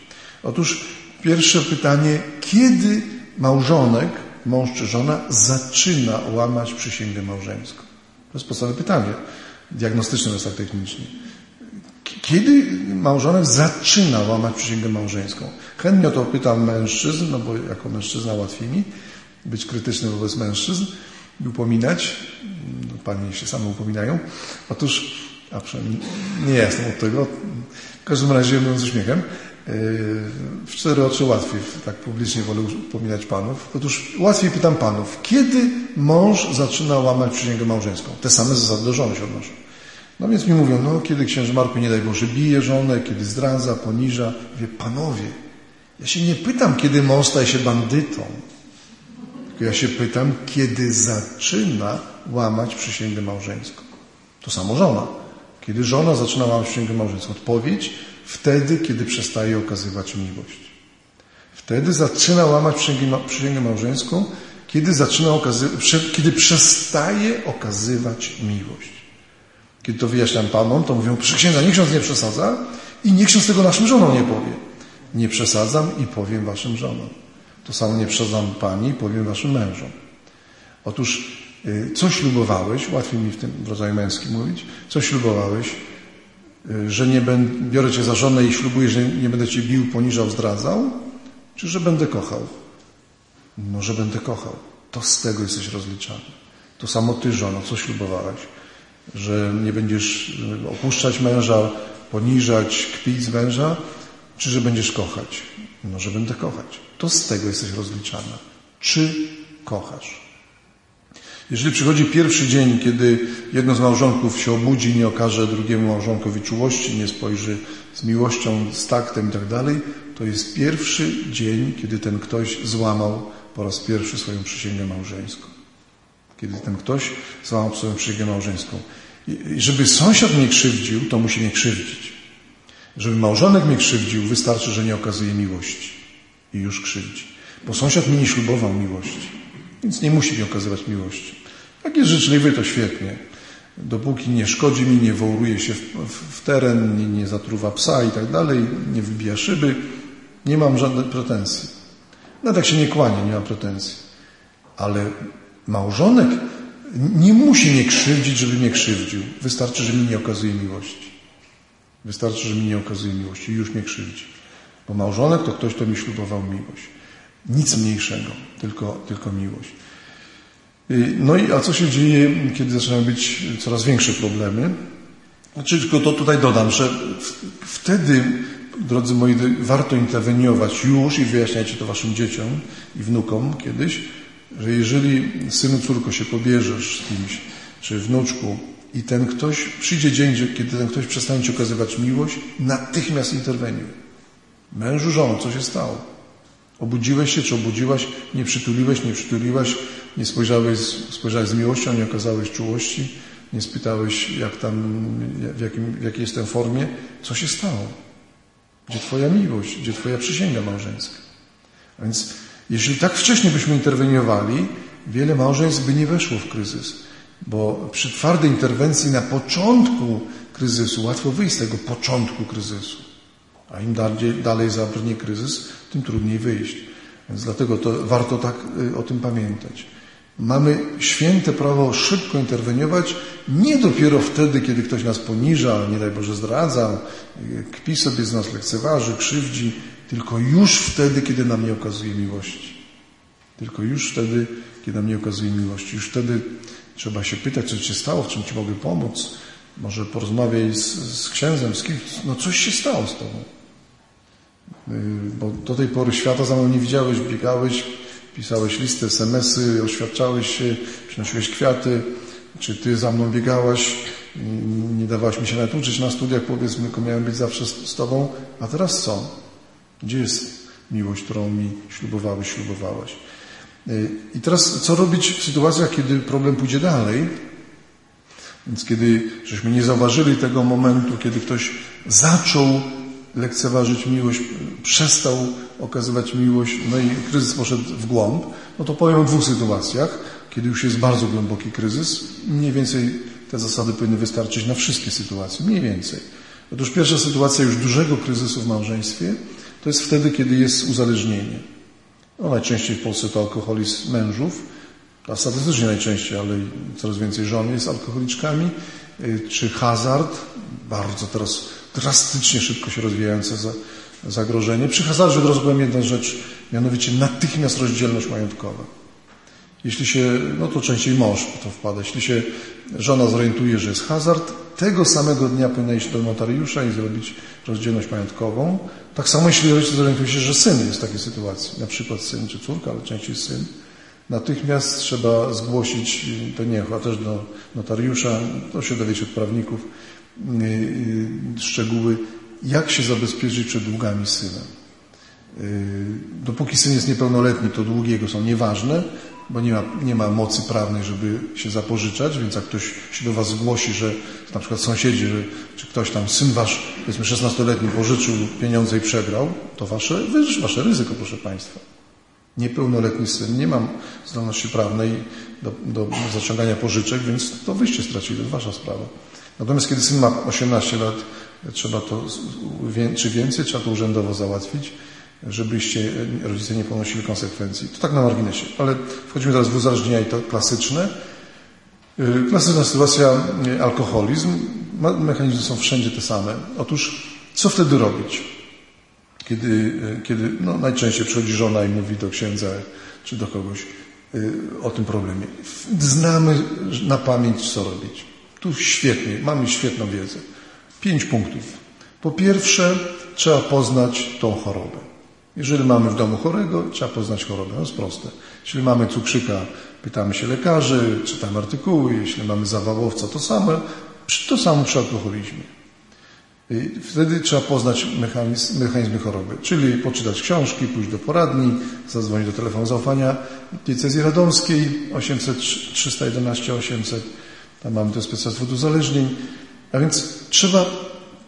Otóż pierwsze pytanie, kiedy małżonek, mąż czy żona zaczyna łamać przysięgę małżeńską? To jest podstawowe pytanie, diagnostyczne tak technicznie. Kiedy małżonek zaczyna łamać przysięgę małżeńską? Chętnie o to pytam mężczyzn, no bo jako mężczyzna łatwiej mi być krytyczny wobec mężczyzn i upominać. No, panie się same upominają. Otóż, a przynajmniej nie jestem od tego, w każdym razie mówiąc z uśmiechem, w cztery oczy łatwiej, tak publicznie wolę upominać panów. Otóż łatwiej pytam panów, kiedy mąż zaczyna łamać przysięgę małżeńską? Te same zasady do żony się odnoszą. No więc mi mówią, no kiedy księży Marku nie daj Boże bije żonę, kiedy zdradza, poniża. Wie, panowie, ja się nie pytam, kiedy mąż staje się bandytą. Tylko ja się pytam, kiedy zaczyna łamać przysięgę małżeńską. To samo żona. Kiedy żona zaczyna łamać przysięgę małżeńską? Odpowiedź wtedy, kiedy przestaje okazywać miłość. Wtedy zaczyna łamać przysięgę małżeńską, kiedy zaczyna okazywać, kiedy przestaje okazywać miłość. Kiedy to wyjaśniam panom, to mówią, proszę księdza, niech ksiądz nie przesadza i niech ksiądz tego naszym żonom nie powie. Nie przesadzam i powiem waszym żonom. To samo nie przesadzam pani i powiem waszym mężom. Otóż y, co ślubowałeś, łatwiej mi w tym rodzaju męskim mówić, co ślubowałeś, y, że nie będę, biorę cię za żonę i ślubuję, że nie będę cię bił, poniżał, zdradzał, czy że będę kochał? No, że będę kochał. To z tego jesteś rozliczany. To samo ty, żono, co ślubowałeś? Że nie będziesz opuszczać męża, poniżać, kpić z męża, czy że będziesz kochać? No, że będę kochać. To z tego jesteś rozliczana. Czy kochasz? Jeżeli przychodzi pierwszy dzień, kiedy jedno z małżonków się obudzi, nie okaże drugiemu małżonkowi czułości, nie spojrzy z miłością, z taktem i tak to jest pierwszy dzień, kiedy ten ktoś złamał po raz pierwszy swoją przysięgę małżeńską. Kiedy ten ktoś złamał swoją przysięgę małżeńską. I żeby sąsiad mnie krzywdził, to musi mnie krzywdzić. Żeby małżonek mnie krzywdził, wystarczy, że nie okazuje miłości. I już krzywdzi. Bo sąsiad mi nie ślubował miłości. Więc nie musi mi okazywać miłości. Jak jest życzliwy, to świetnie. Dopóki nie szkodzi mi, nie wołuje się w, w, w teren, nie, nie zatruwa psa i tak dalej, nie wybija szyby, nie mam żadnych pretensji. Nawet jak się nie kłania, nie mam pretensji. Ale małżonek nie musi mnie krzywdzić, żeby mnie krzywdził. Wystarczy, że mi nie okazuje miłości. Wystarczy, że mi nie okazuje miłości i już mnie krzywdzi. Bo małżonek to ktoś, kto mi ślubował miłość. Nic mniejszego, tylko, tylko miłość. No i a co się dzieje, kiedy zaczynają być coraz większe problemy? Znaczy, tylko to tutaj dodam, że wtedy drodzy moi, warto interweniować już i wyjaśniajcie to waszym dzieciom i wnukom kiedyś, że jeżeli synu, córko się pobierzesz z kimś, czy wnuczku i ten ktoś, przyjdzie dzień, kiedy ten ktoś przestanie ci okazywać miłość, natychmiast interweniuj. Mężu, żono, co się stało? Obudziłeś się, czy obudziłaś, nie przytuliłeś, nie przytuliłaś, nie spojrzałeś, spojrzałeś z miłością, nie okazałeś czułości, nie spytałeś, jak tam, w, jakim, w jakiej jestem formie. Co się stało? Gdzie Twoja miłość? Gdzie Twoja przysięga małżeńska? A więc jeśli tak wcześnie byśmy interweniowali, wiele małżeństw by nie weszło w kryzys. Bo przy twardej interwencji na początku kryzysu łatwo wyjść z tego początku kryzysu. A im dalej, dalej zabrnie kryzys, tym trudniej wyjść. Więc dlatego to warto tak y, o tym pamiętać. Mamy święte prawo szybko interweniować, nie dopiero wtedy, kiedy ktoś nas poniża, nie daj Boże zdradza, kpi sobie z nas, lekceważy, krzywdzi, tylko już wtedy, kiedy nam nie okazuje miłości. Tylko już wtedy, kiedy nam nie okazuje miłości. Już wtedy trzeba się pytać, co ci się stało, w czym ci mogę pomóc. Może porozmawiaj z, z księdzem, z kimś. No coś się stało z tobą. Y, bo do tej pory świata za mną nie widziałeś, biegałeś, pisałeś listy, smsy, oświadczałeś się, przynosiłeś kwiaty, czy ty za mną biegałaś, nie dawałaś mi się nawet uczyć na studiach, powiedzmy, tylko miałem być zawsze z, z tobą, a teraz co? Gdzie jest miłość, którą mi ślubowałeś, ślubowałaś? Y, I teraz co robić w sytuacjach, kiedy problem pójdzie dalej? Więc kiedy żeśmy nie zauważyli tego momentu, kiedy ktoś zaczął lekceważyć miłość, przestał okazywać miłość, no i kryzys poszedł w głąb, no to powiem o dwóch sytuacjach, kiedy już jest bardzo głęboki kryzys. Mniej więcej te zasady powinny wystarczyć na wszystkie sytuacje, mniej więcej. Otóż pierwsza sytuacja już dużego kryzysu w małżeństwie to jest wtedy, kiedy jest uzależnienie. No, najczęściej w Polsce to alkoholizm mężów, a statystycznie najczęściej, ale coraz więcej żon jest alkoholiczkami, y, czy hazard, bardzo teraz drastycznie szybko się rozwijające zagrożenie. Przy hazardzie od powiem jedną rzecz, mianowicie natychmiast rozdzielność majątkowa. Jeśli się, no to częściej mąż to wpada, jeśli się żona zorientuje, że jest hazard, tego samego dnia powinna iść do notariusza i zrobić rozdzielność majątkową. Tak samo jeśli rodzice zorientują się, że syn jest w takiej sytuacji, na przykład syn czy córka, ale częściej syn, natychmiast trzeba zgłosić to nie, a też do notariusza, to się dowiecie od prawników, Y, y, szczegóły, jak się zabezpieczyć przed długami syna. Y, dopóki syn jest niepełnoletni, to długi jego są nieważne, bo nie ma, nie ma mocy prawnej, żeby się zapożyczać, więc jak ktoś się do Was zgłosi, że na przykład sąsiedzi, że, czy ktoś tam, syn Wasz, powiedzmy 16-letni, pożyczył pieniądze i przegrał, to Wasze, Wasze ryzyko, proszę Państwa. Niepełnoletni syn nie ma zdolności prawnej do, do zaciągania pożyczek, więc to wyście stracili, to Wasza sprawa. Natomiast kiedy syn ma 18 lat, trzeba to, czy więcej, trzeba to urzędowo załatwić, żebyście rodzice nie ponosili konsekwencji. To tak na marginesie. Ale wchodzimy teraz w uzależnienia i to klasyczne. Y, klasyczna sytuacja, y, alkoholizm. Mechanizmy są wszędzie te same. Otóż, co wtedy robić? Kiedy, kiedy no, najczęściej przychodzi żona i mówi do księdza czy do kogoś o tym problemie. Znamy na pamięć, co robić. Tu świetnie, mamy świetną wiedzę. Pięć punktów. Po pierwsze, trzeba poznać tą chorobę. Jeżeli mamy w domu chorego, trzeba poznać chorobę. To jest proste. Jeśli mamy cukrzyka, pytamy się lekarzy, czytamy artykuły. Jeśli mamy zawałowca, to samo. To samo przy alkoholizmie. Wtedy trzeba poznać mechanizm, mechanizmy choroby, czyli poczytać książki, pójść do poradni, zadzwonić do telefonu zaufania diecezji radomskiej 800 311 800. Tam mamy to specjalistów uzależnień. A więc trzeba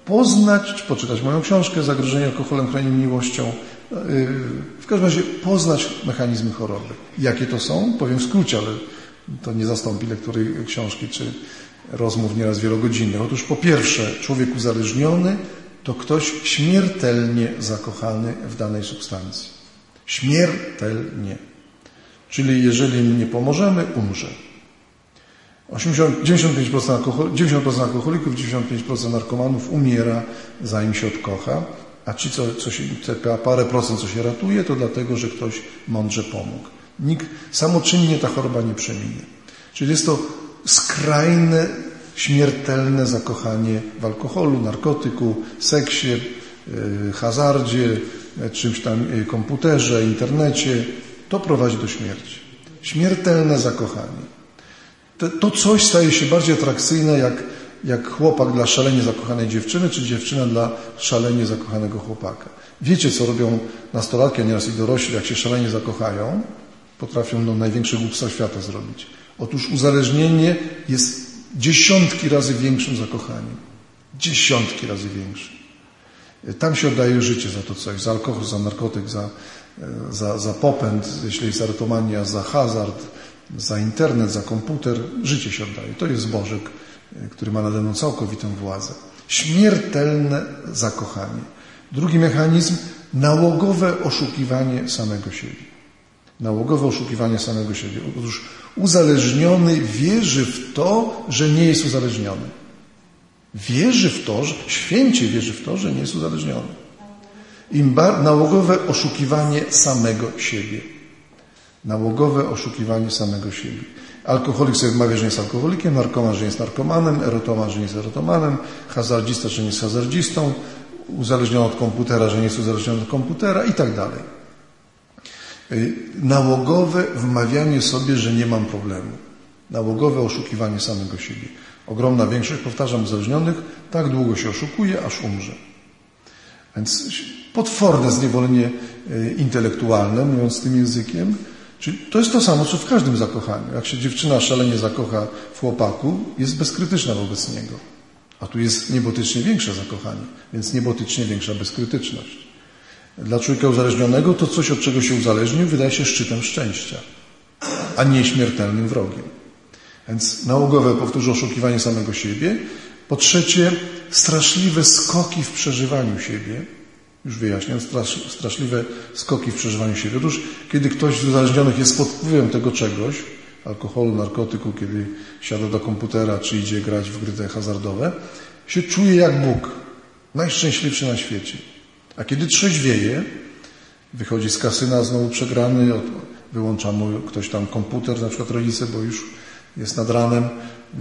poznać, poczytać moją książkę Zagrożenie alkoholem, chronieniem miłością, w każdym razie poznać mechanizmy choroby. Jakie to są? Powiem w skrócie, ale to nie zastąpi lektury książki czy rozmów nieraz wielogodzinnych. Otóż po pierwsze, człowiek uzależniony to ktoś śmiertelnie zakochany w danej substancji. Śmiertelnie. Czyli jeżeli nie pomożemy, umrze. 80, 95%, alkohol, 90% alkoholików, 95% narkomanów umiera, zanim się odkocha. A ci, co, co się, te parę procent, co się ratuje, to dlatego, że ktoś mądrze pomógł. Nikt samoczynnie ta choroba nie przeminie. Czyli jest to skrajne, śmiertelne zakochanie w alkoholu, narkotyku, seksie, yy, hazardzie, czymś tam, yy, komputerze, internecie. To prowadzi do śmierci. Śmiertelne zakochanie. To, to coś staje się bardziej atrakcyjne, jak jak chłopak dla szalenie zakochanej dziewczyny, czy dziewczyna dla szalenie zakochanego chłopaka. Wiecie, co robią nastolatki, a nieraz i dorośli, jak się szalenie zakochają? Potrafią no, największe głupstwa świata zrobić. Otóż uzależnienie jest dziesiątki razy większym zakochaniem. Dziesiątki razy większym. Tam się oddaje życie za to coś, za alkohol, za narkotyk, za, za, za popęd, jeśli jest erotomania, za hazard, za internet, za komputer. Życie się oddaje. To jest Bożek który ma nade mną całkowitą władzę. Śmiertelne zakochanie. Drugi mechanizm nałogowe oszukiwanie samego siebie. Nałogowe oszukiwanie samego siebie. Otóż uzależniony wierzy w to, że nie jest uzależniony. Wierzy w to, że, święcie wierzy w to, że nie jest uzależniony. Im bar, nałogowe oszukiwanie samego siebie. Nałogowe oszukiwanie samego siebie. Alkoholik sobie wmawia, że jest alkoholikiem, narkoman, że jest narkomanem, erotoman, że jest erotomanem, hazardzista, że nie jest hazardzistą, uzależniony od komputera, że nie jest uzależniony od komputera i tak dalej. Y, nałogowe wmawianie sobie, że nie mam problemu. Nałogowe oszukiwanie samego siebie. Ogromna większość, powtarzam, uzależnionych tak długo się oszukuje, aż umrze. Więc potworne zniewolenie y, intelektualne, mówiąc tym językiem, Czyli to jest to samo, co w każdym zakochaniu. Jak się dziewczyna szalenie zakocha w chłopaku, jest bezkrytyczna wobec niego. A tu jest niebotycznie większe zakochanie, więc niebotycznie większa bezkrytyczność. Dla człowieka uzależnionego to coś, od czego się uzależnił, wydaje się szczytem szczęścia, a nie śmiertelnym wrogiem. Więc nałogowe, powtórzę, oszukiwanie samego siebie. Po trzecie, straszliwe skoki w przeżywaniu siebie, już wyjaśniam, strasz, straszliwe skoki w przeżywaniu siebie. Otóż, kiedy ktoś z uzależnionych jest pod wpływem tego czegoś, alkoholu, narkotyku, kiedy siada do komputera, czy idzie grać w gry hazardowe, się czuje jak Bóg, najszczęśliwszy na świecie. A kiedy trzeźwieje, wychodzi z kasyna znowu przegrany, wyłącza mu ktoś tam komputer, na przykład rodzice, bo już jest nad ranem,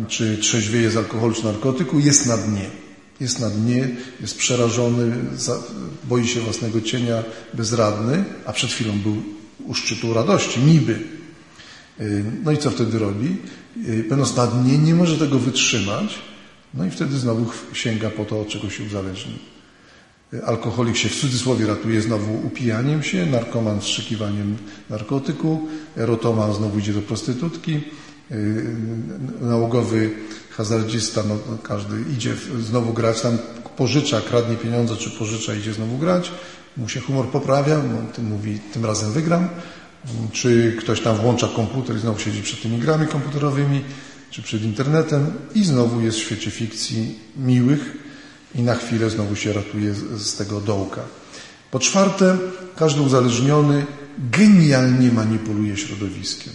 czy trzeźwieje z alkoholu czy narkotyku, jest na dnie jest na dnie, jest przerażony, boi się własnego cienia, bezradny, a przed chwilą był u szczytu radości, niby. Y, no i co wtedy robi? Y, będąc na dnie, nie może tego wytrzymać, no i wtedy znowu sięga po to, od czego się uzależni. Alkoholik się w cudzysłowie ratuje znowu upijaniem się, narkoman wstrzykiwaniem narkotyku, erotoman znowu idzie do prostytutki, nałogowy hazardzista, no, każdy idzie znowu grać, tam pożycza, kradnie pieniądze, czy pożycza, idzie znowu grać, mu się humor poprawia, no, mówi, tym razem wygram, czy ktoś tam włącza komputer i znowu siedzi przed tymi grami komputerowymi, czy przed internetem i znowu jest w świecie fikcji miłych i na chwilę znowu się ratuje z tego dołka. Po czwarte, każdy uzależniony genialnie manipuluje środowiskiem.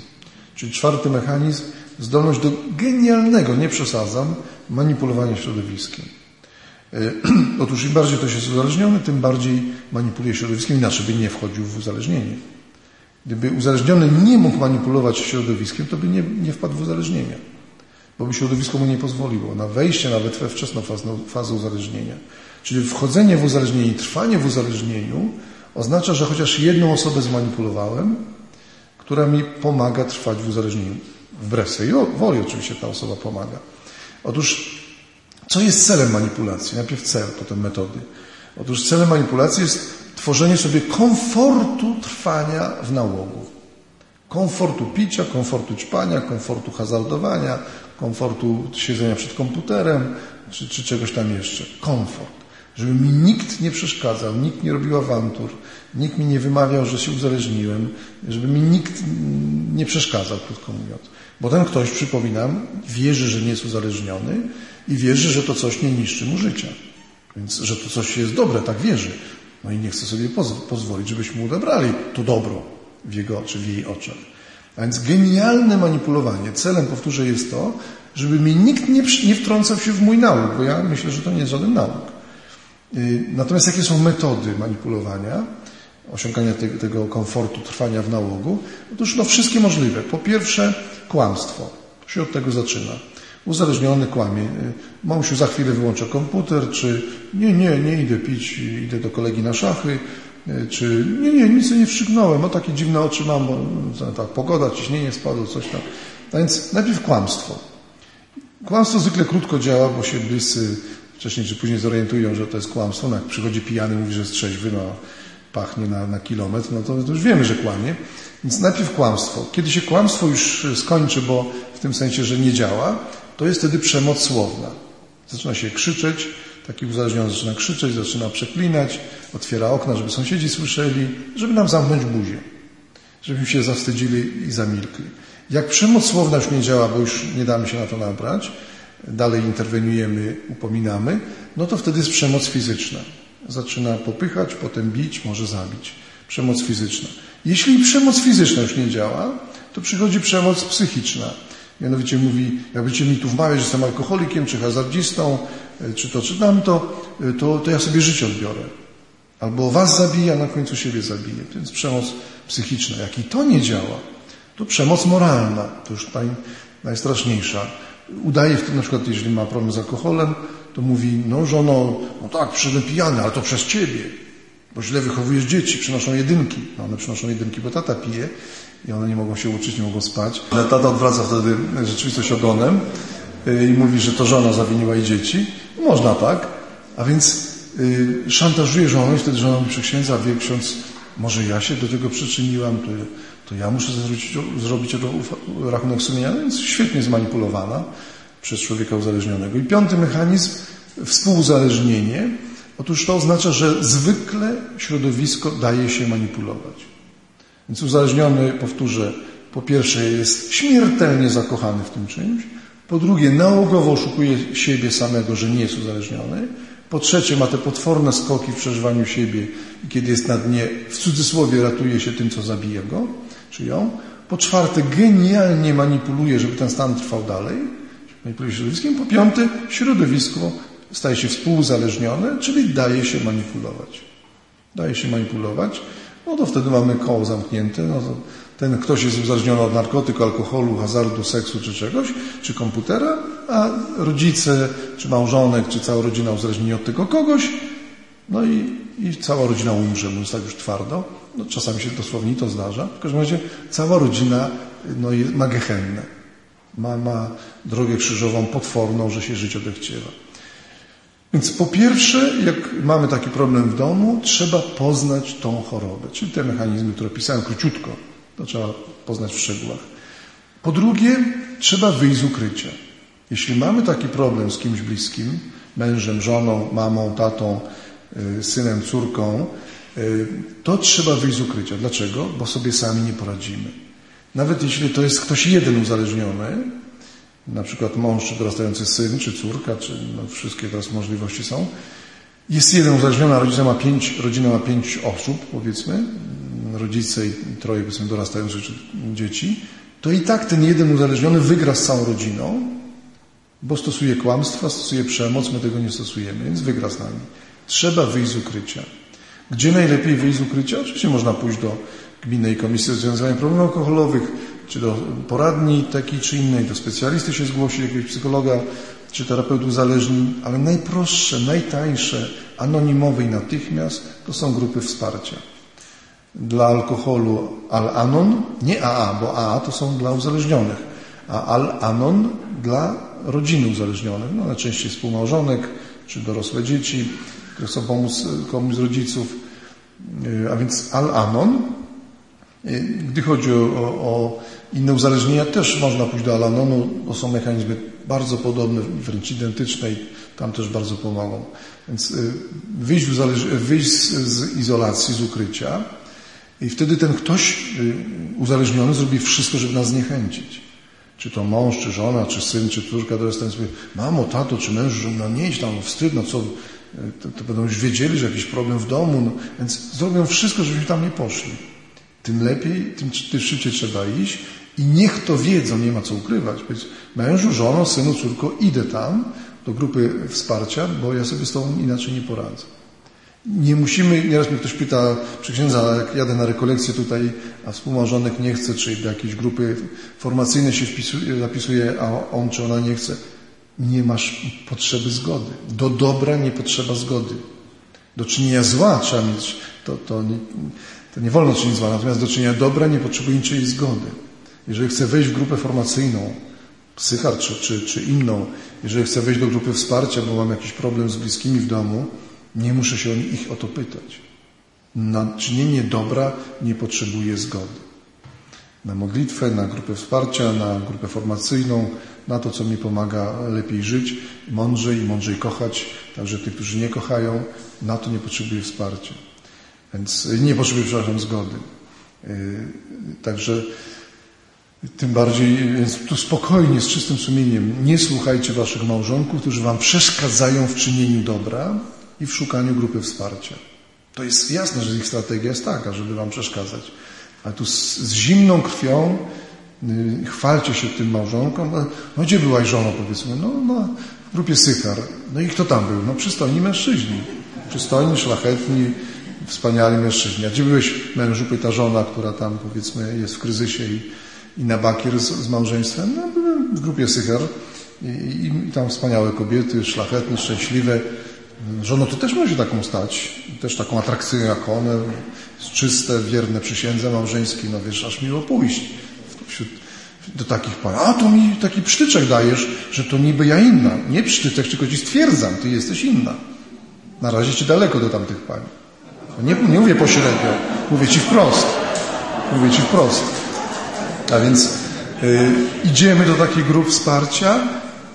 Czyli czwarty mechanizm, zdolność do genialnego, nie przesadzam, manipulowania środowiskiem. E, otóż im bardziej ktoś jest uzależniony, tym bardziej manipuluje środowiskiem, inaczej by nie wchodził w uzależnienie. Gdyby uzależniony nie mógł manipulować środowiskiem, to by nie, nie wpadł w uzależnienie, bo by środowisko mu nie pozwoliło na wejście nawet we wczesną fazę, fazę uzależnienia. Czyli wchodzenie w uzależnienie trwanie w uzależnieniu oznacza, że chociaż jedną osobę zmanipulowałem, która mi pomaga trwać w uzależnieniu. Wbrew swojej woli oczywiście ta osoba pomaga. Otóż, co jest celem manipulacji? Najpierw cel, potem metody. Otóż celem manipulacji jest tworzenie sobie komfortu trwania w nałogu. Komfortu picia, komfortu ćpania, komfortu hazardowania, komfortu siedzenia przed komputerem, czy, czy czegoś tam jeszcze. Komfort. Żeby mi nikt nie przeszkadzał, nikt nie robił awantur, nikt mi nie wymawiał, że się uzależniłem, żeby mi nikt nie przeszkadzał, krótko mówiąc. Bo ten ktoś, przypominam, wierzy, że nie jest uzależniony i wierzy, że to coś nie niszczy mu życia. Więc, że to coś jest dobre, tak wierzy. No i nie chce sobie pozwolić, żebyśmy odebrali to dobro w jego czy w jej oczach. A więc genialne manipulowanie. Celem, powtórzę, jest to, żeby mi nikt nie, nie wtrącał się w mój nauk, bo ja myślę, że to nie jest żaden nauk. Y, natomiast jakie są metody manipulowania, osiągania tego, tego komfortu, trwania w nałogu? Otóż no wszystkie możliwe. Po pierwsze kłamstwo. To się od tego zaczyna. Uzależniony kłamie. Y, Mąsiu za chwilę wyłącza komputer, czy nie, nie, nie idę pić, idę do kolegi na szachy, y, czy nie, nie, nic nie wstrzyknąłem, o takie dziwne oczy mam, bo ta pogoda, ciśnienie spadło, coś tam. A więc najpierw kłamstwo. Kłamstwo zwykle krótko działa, bo się bliscy wcześniej czy później zorientują, że to jest kłamstwo. No jak przychodzi pijany, mówi, że jest trzeźwy, no pachnie na, na kilometr, no to, już wiemy, że kłamie. Więc najpierw kłamstwo. Kiedy się kłamstwo już skończy, bo w tym sensie, że nie działa, to jest wtedy przemoc słowna. Zaczyna się krzyczeć, taki uzależniony zaczyna krzyczeć, zaczyna przeklinać, otwiera okna, żeby sąsiedzi słyszeli, żeby nam zamknąć buzię, żebyśmy się zawstydzili i zamilkli. Jak przemoc słowna już nie działa, bo już nie damy się na to nabrać, dalej interweniujemy, upominamy, no to wtedy jest przemoc fizyczna. Zaczyna popychać, potem bić, może zabić. Przemoc fizyczna. Jeśli przemoc fizyczna już nie działa, to przychodzi przemoc psychiczna. Mianowicie mówi, jak będziecie mi tu wmawiać, że jestem alkoholikiem, czy hazardzistą, e, czy to, czy tamto, e, to, to ja sobie życie odbiorę. Albo was zabija, a na końcu siebie zabije. To jest przemoc psychiczna. Jak i to nie działa, to przemoc moralna, to już naj, najstraszniejsza. Udaje w tym, na przykład, jeżeli ma problem z alkoholem, to mówi, no żono, no tak, przyszedłem pijany, ale to przez ciebie, bo źle wychowujesz dzieci, przynoszą jedynki. No one przynoszą jedynki, bo tata pije i one nie mogą się uczyć, nie mogą spać. Ale tata odwraca wtedy rzeczywistość ogonem y, i mówi, że to żona zawiniła i dzieci. Można tak, a więc yy, szantażuje żonę i wtedy żona mi przyksiędza, wie ksiądz, może ja się do tego przyczyniłam, to, to ja muszę zrobić, zrobić rachunek sumienia, no więc świetnie zmanipulowana przez człowieka uzależnionego. I piąty mechanizm, współuzależnienie. Otóż to oznacza, że zwykle środowisko daje się manipulować. Więc uzależniony, powtórzę, po pierwsze jest śmiertelnie zakochany w tym czymś, po drugie nałogowo oszukuje siebie samego, że nie jest uzależniony, po trzecie ma te potworne skoki w przeżywaniu siebie i kiedy jest na dnie, w cudzysłowie ratuje się tym, co zabija go, czy ją, po czwarte genialnie manipuluje, żeby ten stan trwał dalej, manipuluje środowiskiem. Po piąte, środowisko staje się współuzależnione, czyli daje się manipulować. Daje się manipulować, no to wtedy mamy koło zamknięte. No to ten ktoś jest uzależniony od narkotyku, alkoholu, hazardu, seksu czy czegoś, czy komputera, a rodzice, czy małżonek, czy cała rodzina uzależnieni od tego kogoś, no i, i cała rodzina umrze, mówiąc tak już twardo. No, czasami się dosłownie to zdarza. W każdym razie cała rodzina no, ma gehennę ma, ma drogę krzyżową potworną, że się życie odechciewa. Więc po pierwsze, jak mamy taki problem w domu, trzeba poznać tą chorobę, czyli te mechanizmy, które pisałem króciutko, to trzeba poznać w szczegółach. Po drugie, trzeba wyjść z ukrycia. Jeśli mamy taki problem z kimś bliskim, mężem, żoną, mamą, tatą, y, synem, córką, y, to trzeba wyjść z ukrycia. Dlaczego? Bo sobie sami nie poradzimy. Nawet jeśli to jest ktoś jeden uzależniony, na przykład mąż, czy dorastający syn, czy córka, czy no wszystkie teraz możliwości są, jest jeden uzależniony, a rodzina ma pięć, rodzina ma pięć osób, powiedzmy, rodzice i troje, powiedzmy, dorastających dzieci, to i tak ten jeden uzależniony wygra z całą rodziną, bo stosuje kłamstwa, stosuje przemoc, my tego nie stosujemy, więc wygra z nami. Trzeba wyjść z ukrycia. Gdzie najlepiej wyjść z ukrycia? Oczywiście można pójść do Gminnej Komisji Rozwiązywania Problemów Alkoholowych, czy do poradni takiej czy innej, do specjalisty się zgłosić, jakiegoś psychologa, czy terapeuty uzależnień, ale najprostsze, najtańsze, anonimowe i natychmiast to są grupy wsparcia. Dla alkoholu Al-Anon, nie AA, bo AA to są dla uzależnionych, a Al-Anon dla rodziny uzależnionych, no najczęściej współmałżonek, czy dorosłe dzieci, które chcą pomóc komuś z rodziców. A więc Al-Anon, gdy chodzi o, o, inne uzależnienia, też można pójść do Al-Anonu, to są mechanizmy bardzo podobne, wręcz identyczne i tam też bardzo pomogą. Więc wyjść, wyjść z, izolacji, z ukrycia i wtedy ten ktoś uzależniony zrobi wszystko, żeby nas zniechęcić czy to mąż, czy żona, czy syn, czy córka dorastający mówi, mamo, tato, czy mężu, no nie idź tam, wstyd, no co, to, to będą już wiedzieli, że jakiś problem w domu, no, więc zrobią wszystko, żebyśmy tam nie poszli. Tym lepiej, tym, tym szybciej trzeba iść i niech to wiedzą, nie ma co ukrywać. Powiedz, mężu, żono, synu, córko, idę tam do grupy wsparcia, bo ja sobie z tobą inaczej nie poradzę. Nie musimy, nieraz mnie ktoś pyta, przy księdza, jak jadę na rekolekcję tutaj, a współmałżonek nie chce, czy do jakiejś grupy formacyjnej się wpisuje, zapisuje, a on czy ona nie chce. Nie masz potrzeby zgody. Do dobra nie potrzeba zgody. Do czynienia zła trzeba mieć, to, to, nie, to nie wolno czynić zła, natomiast do czynienia dobra nie potrzebuje niczyjej zgody. Jeżeli chcę wejść w grupę formacyjną, psychar czy, czy, czy inną, jeżeli chcę wejść do grupy wsparcia, bo mam jakiś problem z bliskimi w domu, nie muszę się ich o to pytać. Na czynienie dobra nie potrzebuje zgody. Na modlitwę, na grupę wsparcia, na grupę formacyjną, na to, co mi pomaga lepiej żyć, mądrzej i mądrzej kochać, także tych, którzy nie kochają, na to nie potrzebuje wsparcia. Więc nie potrzebuje, przepraszam, zgody. Także tym bardziej, więc tu spokojnie, z czystym sumieniem, nie słuchajcie waszych małżonków, którzy wam przeszkadzają w czynieniu dobra, i w szukaniu grupy wsparcia. To jest jasne, że ich strategia jest taka, żeby wam przeszkadzać. Ale tu z, z zimną krwią y, chwalcie się tym małżonkom. No, no gdzie byłaś żono, powiedzmy? No, no w grupie Sychar. No i kto tam był? No przystojni mężczyźni. Przystojni, szlachetni, wspaniali mężczyźni. A gdzie byłeś mężu? Pyta żona, która tam powiedzmy jest w kryzysie i, i na bakier z, z małżeństwem. No byłem w grupie Sychar i, i, i tam wspaniałe kobiety, szlachetne, szczęśliwe. Żono, ty też może taką stać, też taką atrakcyjną jak one, czyste, wierne przysiędze małżeńskiej, no wiesz, aż miło pójść wśród, do takich pań. A, to mi taki psztyczek dajesz, że to niby ja inna. Nie psztyczek, tylko ci stwierdzam, ty jesteś inna. Na razie ci daleko do tamtych pań. Nie, nie mówię pośrednio, mówię ci wprost. Mówię ci wprost. A więc yy, idziemy do takich grup wsparcia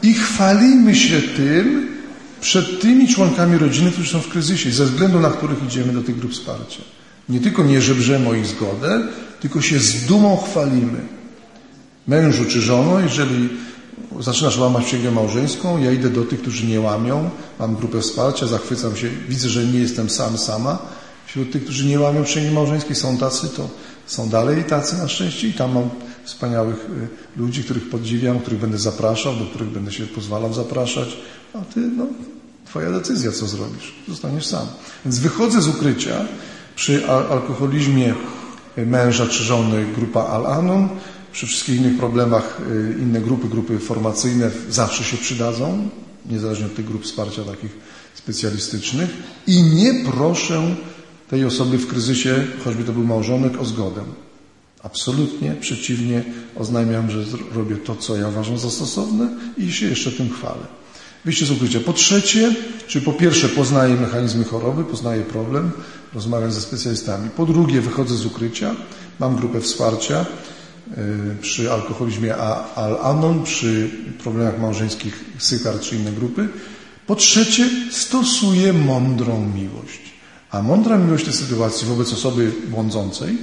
i chwalimy się tym, przed tymi członkami rodziny, którzy są w kryzysie, ze względu na których idziemy do tych grup wsparcia. Nie tylko nie żebrzemy o ich zgodę, tylko się z dumą chwalimy. Mężu czy żono, jeżeli zaczynasz łamać księgę małżeńską, ja idę do tych, którzy nie łamią, mam grupę wsparcia, zachwycam się, widzę, że nie jestem sam, sama. Wśród tych, którzy nie łamią księgi małżeńskiej są tacy, to są dalej tacy na szczęście i tam mam wspaniałych y, ludzi, których podziwiam, których będę zapraszał, do których będę się pozwalał zapraszać, a ty, no, twoja decyzja, co zrobisz. Zostaniesz sam. Więc wychodzę z ukrycia przy alkoholizmie męża czy żony grupa Al-Anon, przy wszystkich innych problemach y, inne grupy, grupy formacyjne zawsze się przydadzą, niezależnie od tych grup wsparcia takich specjalistycznych i nie proszę tej osoby w kryzysie, choćby to był małżonek, o zgodę. Absolutnie przeciwnie, oznajmiam, że robię to, co ja uważam za stosowne i się jeszcze tym chwalę. Wyjście z ukrycia. Po trzecie, czyli po pierwsze poznaję mechanizmy choroby, poznaję problem, rozmawiam ze specjalistami. Po drugie, wychodzę z ukrycia, mam grupę wsparcia y, przy alkoholizmie Al-Anon, przy problemach małżeńskich Sykar czy inne grupy. Po trzecie, stosuję mądrą miłość. A mądra miłość w tej sytuacji wobec osoby błądzącej,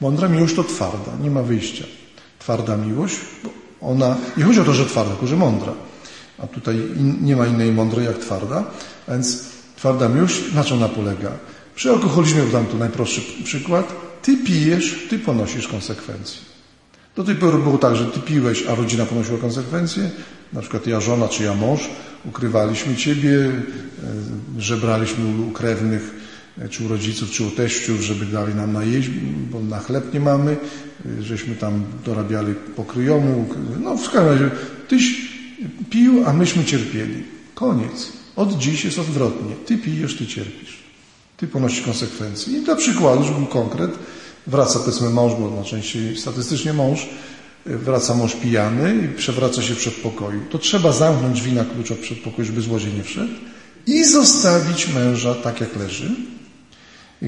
mądra miłość to twarda, nie ma wyjścia. Twarda miłość, ona, nie chodzi o to, że twarda, tylko że mądra. A tutaj in, nie ma innej mądrej jak twarda, więc twarda miłość, na czym ona polega? Przy alkoholizmie dam tu najprostszy przykład. Ty pijesz, ty ponosisz konsekwencje. Do tej pory było tak, że ty piłeś, a rodzina ponosiła konsekwencje. Na przykład ja żona czy ja mąż, ukrywaliśmy ciebie, e, żebraliśmy u krewnych, czy u rodziców, czy u teściów, żeby dali nam na jeść, bo na chleb nie mamy, żeśmy tam dorabiali pokryjomu. No w każdym razie, tyś pił, a myśmy cierpieli. Koniec. Od dziś jest odwrotnie. Ty pijesz, ty cierpisz. Ty ponosisz konsekwencje. I dla przykładu, żeby był konkret, wraca powiedzmy mąż, bo na części statystycznie mąż, wraca mąż pijany i przewraca się w przedpokoju. To trzeba zamknąć drzwi na klucz od przedpokoju, żeby złodziej nie wszedł i zostawić męża tak, jak leży.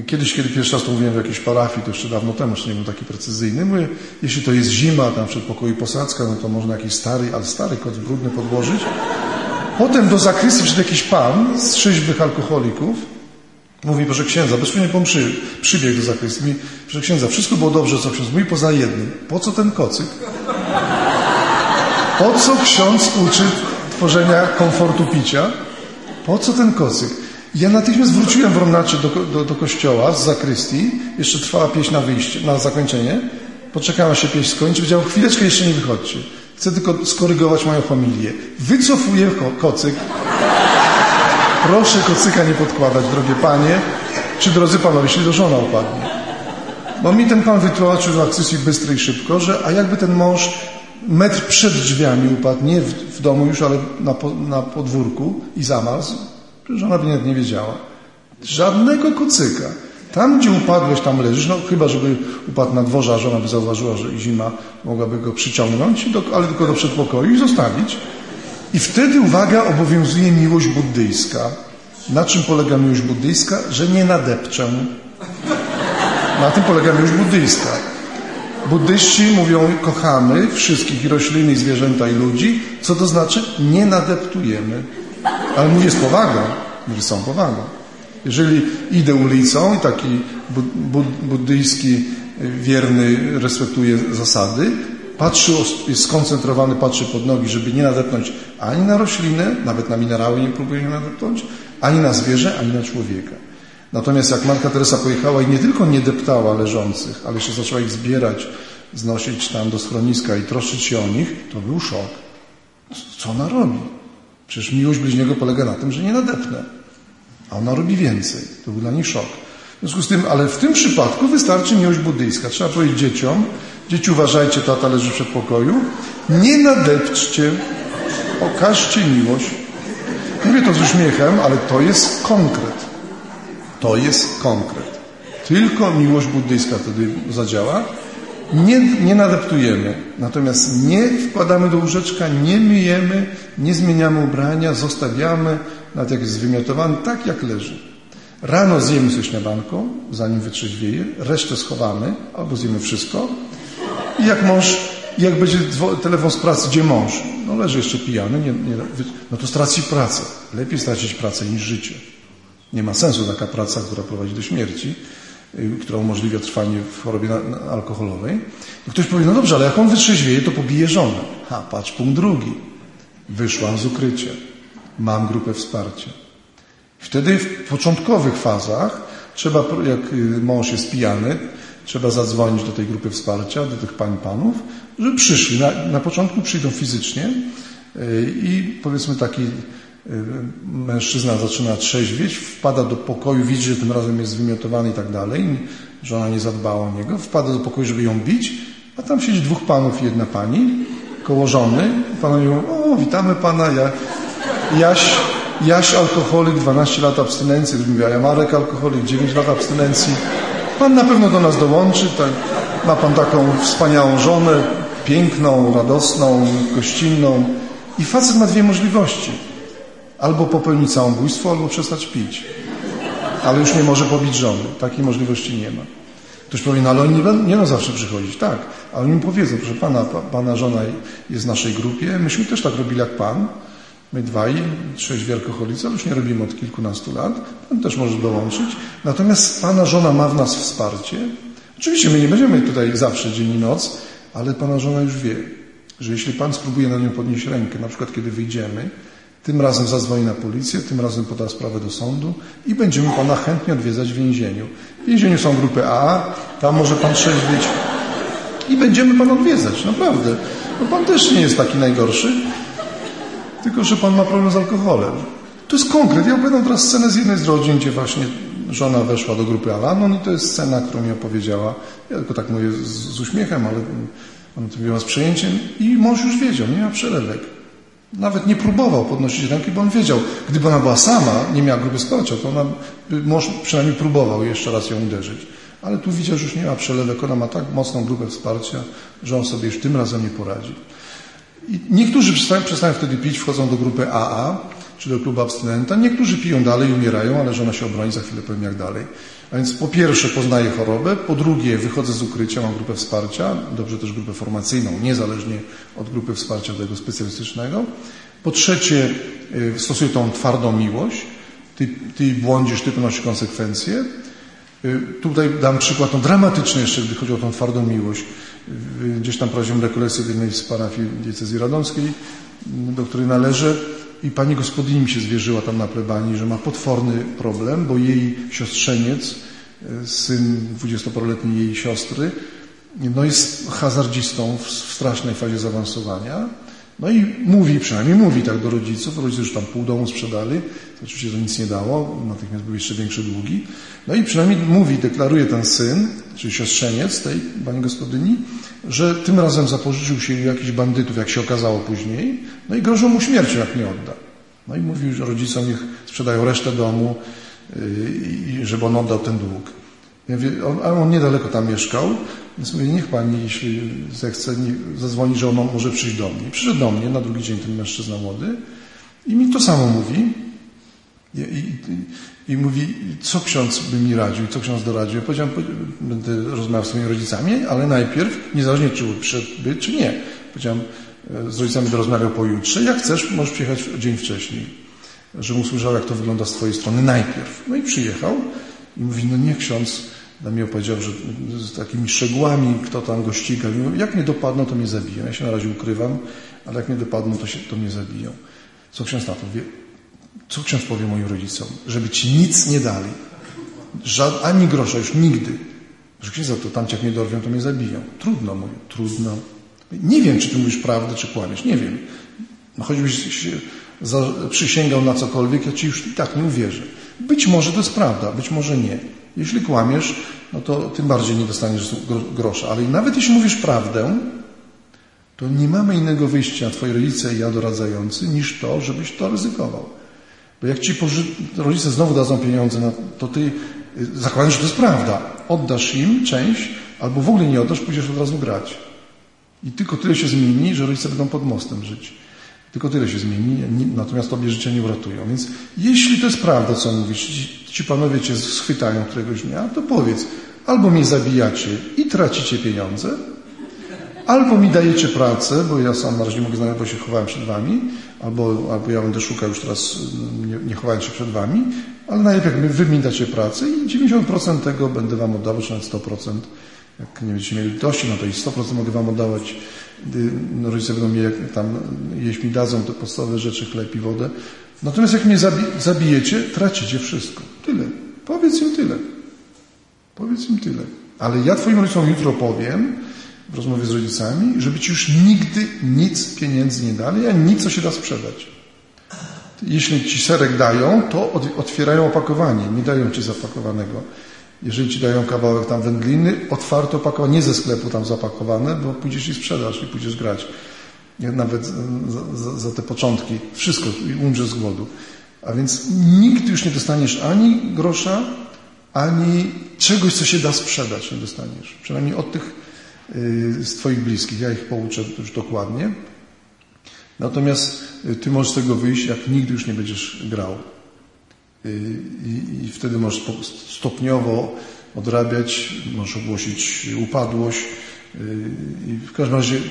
Kiedyś, kiedy pierwszy raz to mówiłem w jakiejś parafii, to jeszcze dawno temu, jeszcze nie był taki precyzyjny, mówię, jeśli to jest zima, tam w przedpokoju posadzka, no to można jakiś stary, ale stary koc brudny podłożyć. Potem do zakrystii przed jakiś pan z trzeźwych alkoholików, mówi, proszę księdza, bezpośrednio po mszy, przybiegł do zakrystii, mówi, proszę księdza, wszystko było dobrze, co ksiądz mówi, poza jednym. Po co ten kocyk? Po co ksiądz uczy tworzenia komfortu picia? Po co ten kocyk? Ja natychmiast wróciłem w Romnacie do, do, do, kościoła z zakrystii. Jeszcze trwała pieśń na wyjście, na zakończenie. Poczekała się pieśń skończy. Powiedział, chwileczkę jeszcze nie wychodźcie. Chcę tylko skorygować moją homilię. Wycofuję ko kocyk. Proszę kocyka nie podkładać, drogie panie. Czy drodzy panowie, jeśli do żona upadnie. Bo mi ten pan wytłumaczył w akcesji bystro i szybko, że a jakby ten mąż metr przed drzwiami upadł, nie w, w domu już, ale na, po, na podwórku i zamarzł, Żona nawet nie wiedziała. Żadnego kocyka. Tam, gdzie upadłeś, tam leżysz, no chyba, żeby upadł na dworze, a żona by zauważyła, że zima mogłaby go przyciągnąć, ale tylko do przedpokoju i zostawić. I wtedy, uwaga, obowiązuje miłość buddyjska. Na czym polega miłość buddyjska? Że nie nadepczę. Na tym polega miłość buddyjska. Buddyści mówią, kochamy wszystkich i rośliny, i zwierzęta, i ludzi, co to znaczy nie nadeptujemy. Ale mówię z powagą, mówię z całą powagą. Jeżeli idę ulicą i taki bud buddyjski wierny respektuje zasady, patrzy, jest skoncentrowany, patrzy pod nogi, żeby nie nadepnąć ani na roślinę, nawet na minerały nie próbuje nie nadepnąć, ani na zwierzę, ani na człowieka. Natomiast jak Matka Teresa pojechała i nie tylko nie deptała leżących, ale jeszcze zaczęła ich zbierać, znosić tam do schroniska i troszczyć się o nich, to był szok. Co ona robi? Przecież miłość bliźniego polega na tym, że nie nadepnę. A ona robi więcej. To był dla nich szok. W związku z tym, ale w tym przypadku wystarczy miłość buddyjska. Trzeba powiedzieć dzieciom, dzieci uważajcie, tata leży w przedpokoju, nie nadepczcie, okażcie miłość. Mówię to z uśmiechem, ale to jest konkret. To jest konkret. Tylko miłość buddyjska wtedy zadziała. Nie, nie nadeptujemy, natomiast nie wkładamy do łóżeczka, nie myjemy, nie zmieniamy ubrania, zostawiamy, nawet jak jest wymiotowany, tak jak leży. Rano zjemy sobie śniadanko, zanim wytrzeźwieje, resztę schowamy, albo zjemy wszystko. I jak mąż, jak będzie telefon z pracy, gdzie mąż? No leży jeszcze pijany, nie, nie, no to straci pracę. Lepiej stracić pracę niż życie. Nie ma sensu taka praca, która prowadzi do śmierci. Y, która umożliwia trwanie w chorobie alkoholowej. I ktoś powie, no dobrze, ale jak on wytrzeźwieje, to pobije żonę. Ha, patrz, punkt drugi. Wyszłam z ukrycia. Mam grupę wsparcia. Wtedy w początkowych fazach trzeba, jak y, mąż jest pijany, trzeba zadzwonić do tej grupy wsparcia, do tych pań panów, żeby przyszli. Na, na początku przyjdą fizycznie y, i powiedzmy taki mężczyzna zaczyna trzeźwieć, wpada do pokoju, widzi, że tym razem jest wymiotowany i tak dalej, żona nie zadbała o niego, wpada do pokoju, żeby ją bić, a tam siedzi dwóch panów i jedna pani, koło żony, panowie mówią, o, witamy pana, ja, Jaś, Jaś alkoholik, 12 lat abstynencji, mówiła, ja Marek alkoholik, 9 lat abstynencji, pan na pewno do nas dołączy, tak, ma pan taką wspaniałą żonę, piękną, radosną, gościnną. I facet ma dwie możliwości Albo popełnić samobójstwo, albo przestać pić. Ale już nie może pobić żony. Takiej możliwości nie ma. Ktoś powie, no ale oni nie, no zawsze przychodzić. Tak, ale oni powiedzą, proszę pana, pa, pana żona jest w naszej grupie, myśmy też tak robili jak pan. My dwaj, trzeźwi alkoholicy, ale już nie robimy od kilkunastu lat. Pan też może dołączyć. Natomiast Pana żona ma w nas wsparcie. Oczywiście my nie będziemy tutaj zawsze dzień i noc, ale Pana żona już wie, że jeśli Pan spróbuje na nią podnieść rękę, na przykład kiedy wyjdziemy, tym razem zadzwoni na policję, tym razem poda sprawę do sądu i będziemy Pana chętnie odwiedzać w więzieniu. W więzieniu są grupy A, tam może Pan trzeźwić i będziemy Pan odwiedzać, naprawdę. No Pan też nie jest taki najgorszy, tylko że Pan ma problem z alkoholem. To jest konkret. Ja opowiadam teraz scenę z jednej z rodzin, gdzie właśnie żona weszła do grupy Alanon i to jest scena, którą mi opowiedziała. Ja tylko tak mówię z, z uśmiechem, ale ona to mówiła z przejęciem i mąż już wiedział, nie miał przelewek. Nawet nie próbował podnosić ręki, bo on wiedział, gdyby ona była sama, nie miała grupy wsparcia, to ona, mąż przynajmniej próbował jeszcze raz ją uderzyć. Ale tu widział, że już nie ma przelewek, ona ma tak mocną grupę wsparcia, że on sobie już tym razem nie poradzi. I niektórzy przestają, przestają wtedy pić, wchodzą do grupy AA, czy do klubu abstynenta. Niektórzy piją dalej, umierają, ale żona się obroni, za chwilę powiem jak dalej. A więc po pierwsze poznaję chorobę, po drugie wychodzę z ukrycia, mam grupę wsparcia, dobrze też grupę formacyjną, niezależnie od grupy wsparcia tego specjalistycznego. Po trzecie y, stosuję tą twardą miłość, ty, ty błądzisz, ty ponosisz konsekwencje. Y, tutaj dam przykład no, dramatyczny jeszcze, gdy chodzi o tą twardą miłość. Y, gdzieś tam prowadziłem rekolekcję w jednej z parafii diecezji radomskiej, do której należę i pani gospodyni mi się zwierzyła tam na plebanii, że ma potworny problem, bo jej siostrzeniec, e, syn dwudziestoparoletni jej siostry, no jest hazardzistą w strasznej fazie zaawansowania. No i mówi, przynajmniej mówi tak do rodziców, rodzice już tam pół domu sprzedali, oczywiście to nic nie dało, natychmiast były jeszcze większe długi. No i przynajmniej mówi, deklaruje ten syn, czyli siostrzeniec tej pani gospodyni, że tym razem zapożyczył się jakichś bandytów, jak się okazało później, no i grożą mu śmiercią, jak nie odda. No i mówił, że rodzicom niech sprzedają resztę domu i żeby on oddał ten dług. Ja mówię, ale on niedaleko tam mieszkał, więc mówię, niech pani, jeśli zechce, zadzwoni, że on może przyjść do mnie. Przyszedł do mnie na drugi dzień ten mężczyzna młody i mi to samo mówi. I, i, i mówi, co ksiądz by mi radził, co ksiądz doradził. Ja powiedziałem, będę rozmawiał z swoimi rodzicami, ale najpierw, niezależnie czy przyszedłby, czy nie. Powiedziałem, e, z rodzicami rozmawiał pojutrze, jak chcesz, możesz przyjechać dzień wcześniej. Żebym usłyszał, jak to wygląda z twojej strony najpierw. No i przyjechał i mówi, no nie ksiądz, na mnie opowiedział, że z takimi szczegółami, kto tam go ściga. Jak mnie dopadną, to mnie zabiją. Ja się na razie ukrywam, ale jak mnie dopadną, to, się, to mnie zabiją. Co ksiądz na to wie? Co ksiądz powie moim rodzicom? Żeby ci nic nie dali. Żad, ani grosza, już nigdy. Że księdza, to tam jak mnie dorwią, to mnie zabiją. Trudno, mówię, trudno. Nie wiem, czy ty mówisz prawdę, czy kłamiesz. Nie wiem. No choćbyś się przysięgał na cokolwiek, ja ci już i tak nie uwierzę. Być może to jest prawda, być może nie. Jeśli kłamiesz, no to tym bardziej nie dostaniesz grosza. Ale nawet jeśli mówisz prawdę, to nie mamy innego wyjścia, twoi rodzice i ja doradzający, niż to, żebyś to ryzykował. Bo jak ci rodzice znowu dadzą pieniądze, to ty y, zakładasz, że to jest prawda. Oddasz im część, albo w ogóle nie oddasz, pójdziesz od razu grać. I tylko tyle się zmieni, że rodzice będą pod mostem żyć. Tylko tyle się zmieni, natomiast tobie życie nie uratują. Więc jeśli to jest prawda, co mówisz, ci, ci panowie cię schwytają któregoś dnia, to powiedz, albo mnie zabijacie i tracicie pieniądze, albo mi dajecie pracę, bo ja sam na razie nie mogę znaleźć, bo się chowałem przed wami, albo, albo ja będę szukał już teraz, nie, nie chowając się przed wami, ale najlepiej wy mi dacie pracę i 90% tego będę wam oddawał, czy nawet 100%. Jak nie będziecie mieli dość, no to i 100% mogę wam oddawać. No, rodzice będą mnie tam, jeśli mi dadzą te podstawowe rzeczy, chleb i wodę. Natomiast jak mnie zabi zabijecie, tracicie wszystko. Tyle. Powiedz im tyle. Powiedz im tyle. Ale ja twoim rodzicom jutro powiem, w rozmowie z rodzicami, żeby ci już nigdy nic pieniędzy nie dali, a nic, co się da sprzedać. Jeśli ci serek dają, to otwierają opakowanie, nie dają ci zapakowanego. Jeżeli ci dają kawałek tam wędliny, otwarte opakowanie, nie ze sklepu tam zapakowane, bo pójdziesz i sprzedasz i pójdziesz grać. Nawet za, za, za te początki. Wszystko umrzesz z głodu. A więc nigdy już nie dostaniesz ani grosza, ani czegoś, co się da sprzedać, nie dostaniesz. Przynajmniej od tych Y, z Twoich bliskich. Ja ich pouczę już dokładnie. Natomiast y, ty możesz z tego wyjść, jak nigdy już nie będziesz grał. Y, I, i wtedy możesz stopniowo odrabiać, możesz ogłosić upadłość. Y, I w każdym razie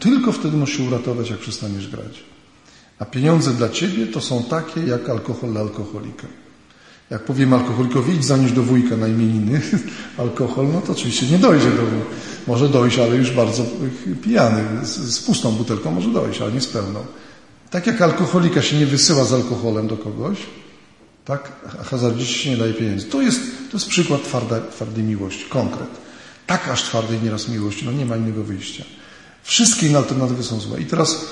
tylko wtedy możesz się uratować, jak przestaniesz grać. A pieniądze dla ciebie to są takie, jak alkohol dla alkoholika. Jak powiem alkoholikowi, idź zanieść do wujka na imieniny alkohol, no to oczywiście nie dojdzie do Może dojść, ale już bardzo pijany, z, z pustą butelką może dojść, ale nie z pełną. Tak jak alkoholika się nie wysyła z alkoholem do kogoś, tak, a hazardziści się nie daje pieniędzy. To jest, to jest przykład twardej miłości, konkret. Tak aż twardej nieraz miłości, no nie ma innego wyjścia. Wszystkie inne alternatywy są złe. I teraz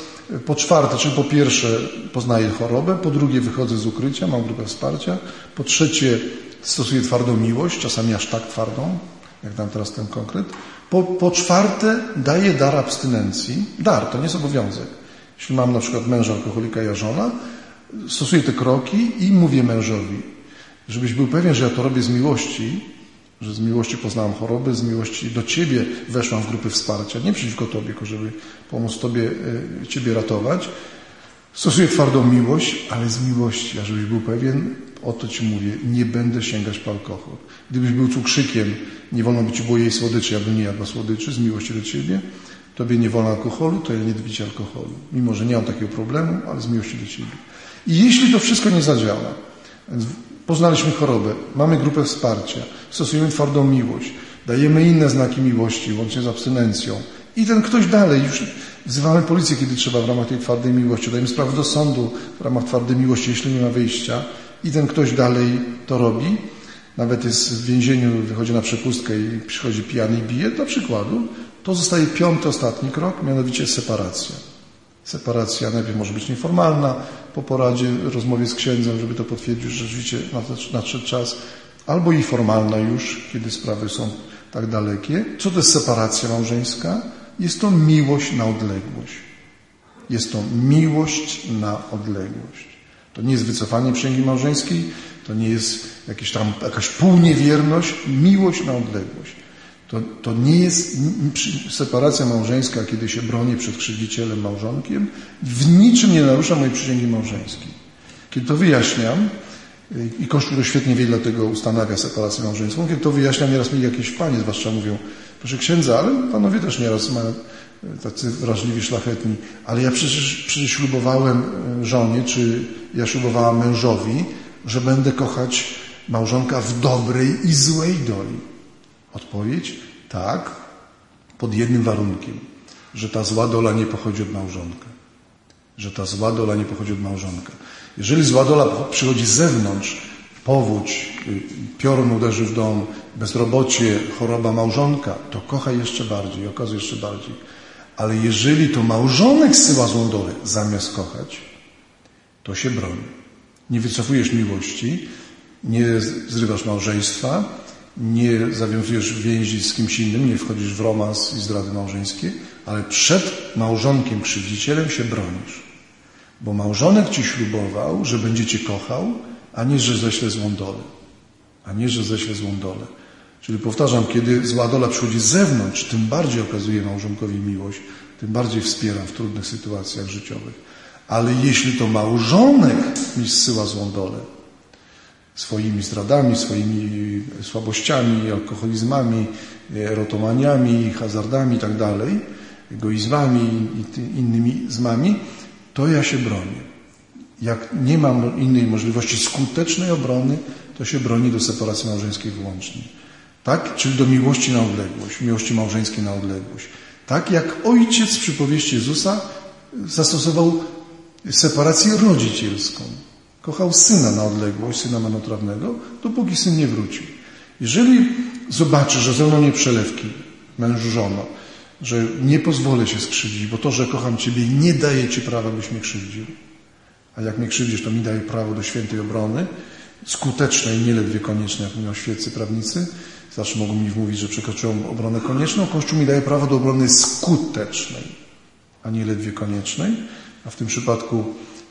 po czwarte, czyli po pierwsze poznaję chorobę, po drugie wychodzę z ukrycia, mam grupę wsparcia, po trzecie stosuję twardą miłość, czasami aż tak twardą, jak dam teraz ten konkret. Po, po czwarte daję dar abstynencji. Dar, to nie jest obowiązek. Jeśli mam na przykład męża alkoholika, ja żona, stosuję te kroki i mówię mężowi, żebyś był pewien, że ja to robię z miłości, że z miłości poznałam chorobę, z miłości do Ciebie weszłam w grupy wsparcia, nie przeciwko Tobie, tylko żeby pomóc Tobie, e, Ciebie ratować. Stosuję twardą miłość, ale z miłości, a żebyś był pewien, o to Ci mówię, nie będę sięgać po alkohol. Gdybyś był cukrzykiem, nie wolno by Ci było jej słodyczy, ja bym nie jadła słodyczy z miłości do Ciebie. Tobie nie wolno alkoholu, to ja nie pić alkoholu. Mimo, że nie mam takiego problemu, ale z miłości do Ciebie. I jeśli to wszystko nie zadziała, Poznaliśmy chorobę, mamy grupę wsparcia, stosujemy twardą miłość, dajemy inne znaki miłości, łącznie z abstynencją. I ten ktoś dalej, już wzywamy policję, kiedy trzeba w ramach tej twardej miłości, dajemy sprawę do sądu w ramach twardej miłości, jeśli nie ma wyjścia. I ten ktoś dalej to robi. Nawet jest w więzieniu, wychodzi na przepustkę i przychodzi pijany i bije, dla przykładu. To zostaje piąty, ostatni krok, mianowicie separacja. Separacja najpierw może być nieformalna, po poradzie, rozmowie z księdzem, żeby to potwierdzić, że rzeczywiście nadszedł czas, albo i formalna już, kiedy sprawy są tak dalekie. Co to jest separacja małżeńska? Jest to miłość na odległość. Jest to miłość na odległość. To nie jest wycofanie przysięgi małżeńskiej, to nie jest jakieś tam, jakaś półniewierność, miłość na odległość. To, to nie jest separacja małżeńska, kiedy się bronię przed krzywdzicielem, małżonkiem, w niczym nie narusza mojej przysięgi małżeńskiej. Kiedy to wyjaśniam, i Kościół świetnie wie, dlatego ustanawia separację małżeńską, kiedy to wyjaśniam, nieraz mi jakieś panie zwłaszcza mówią, proszę księdza, ale panowie też nieraz mają tacy wrażliwi, szlachetni, ale ja przecież, przecież ślubowałem e, żonie, czy ja ślubowałam mężowi, że będę kochać małżonka w dobrej i złej doli. Odpowiedź tak, pod jednym warunkiem, że ta zła dola nie pochodzi od małżonka. Że ta zła dola nie pochodzi od małżonka. Jeżeli zła dola przychodzi z zewnątrz, powódź, y, piorun uderzy w dom, bezrobocie, choroba małżonka, to kocha jeszcze bardziej, okazuje jeszcze bardziej. Ale jeżeli to małżonek zsyła złą dolę, zamiast kochać, to się broni. Nie wycofujesz miłości, nie zrywasz małżeństwa, nie zawiązujesz więzi z kimś innym, nie wchodzisz w romans i zdrady małżeńskie, ale przed małżonkiem krzywdzicielem się bronisz. Bo małżonek ci ślubował, że będzie cię kochał, a nie, że ześle złą dolę. A nie, że ześle złą dolę. Czyli powtarzam, kiedy zła dola przychodzi z zewnątrz, tym bardziej okazuje małżonkowi miłość, tym bardziej wspieram w trudnych sytuacjach życiowych. Ale jeśli to małżonek mi zsyła złą dolę, swoimi zdradami, swoimi słabościami, alkoholizmami, erotomaniami, hazardami tak egoizmami i innymi zmami, to ja się bronię. Jak nie mam innej możliwości skutecznej obrony, to się broni do separacji małżeńskiej wyłącznie. Tak? Czyli do miłości na odległość, miłości małżeńskiej na odległość. Tak jak ojciec w przypowieści Jezusa zastosował separację rodzicielską. Kochał syna na odległość, syna marnotrawnego, dopóki syn nie wrócił. Jeżeli zobaczy, że ze mną nie przelewki, mężu, żono, że nie pozwolę się skrzywdzić, bo to, że kocham Ciebie, nie daje Ci prawa, byś mnie krzywdził. A jak mnie krzywdzisz, to mi daje prawo do świętej obrony, skutecznej, nie ledwie koniecznej, jak mówią świeccy prawnicy. Zawsze mogą mi mówić, że przekroczyłem obronę konieczną. Kościół mi daje prawo do obrony skutecznej, a nie ledwie koniecznej. A w tym przypadku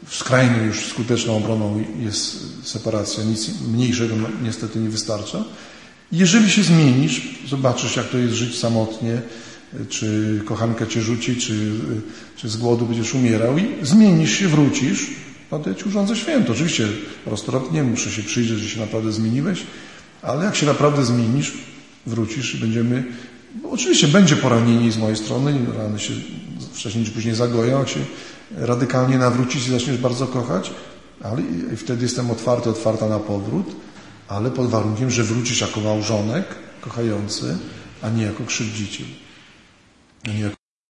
skrajnie już skuteczną obroną jest separacja, nic mniejszego niestety nie wystarcza. Jeżeli się zmienisz, zobaczysz jak to jest żyć samotnie, czy kochanka cię rzuci, czy, czy z głodu będziesz umierał i zmienisz się, wrócisz, no to ja ci urządzę święto. Oczywiście roztropnie muszę się przyjrzeć, że się naprawdę zmieniłeś, ale jak się naprawdę zmienisz, wrócisz i będziemy, oczywiście będzie poranienie z mojej strony, rany się wcześniej czy później zagoją, jak się radykalnie nawrócisz i zaczniesz bardzo kochać, ale i wtedy jestem otwarty, otwarta na powrót, ale pod warunkiem, że wrócisz jako małżonek kochający, a nie jako krzywdziciel, a nie jako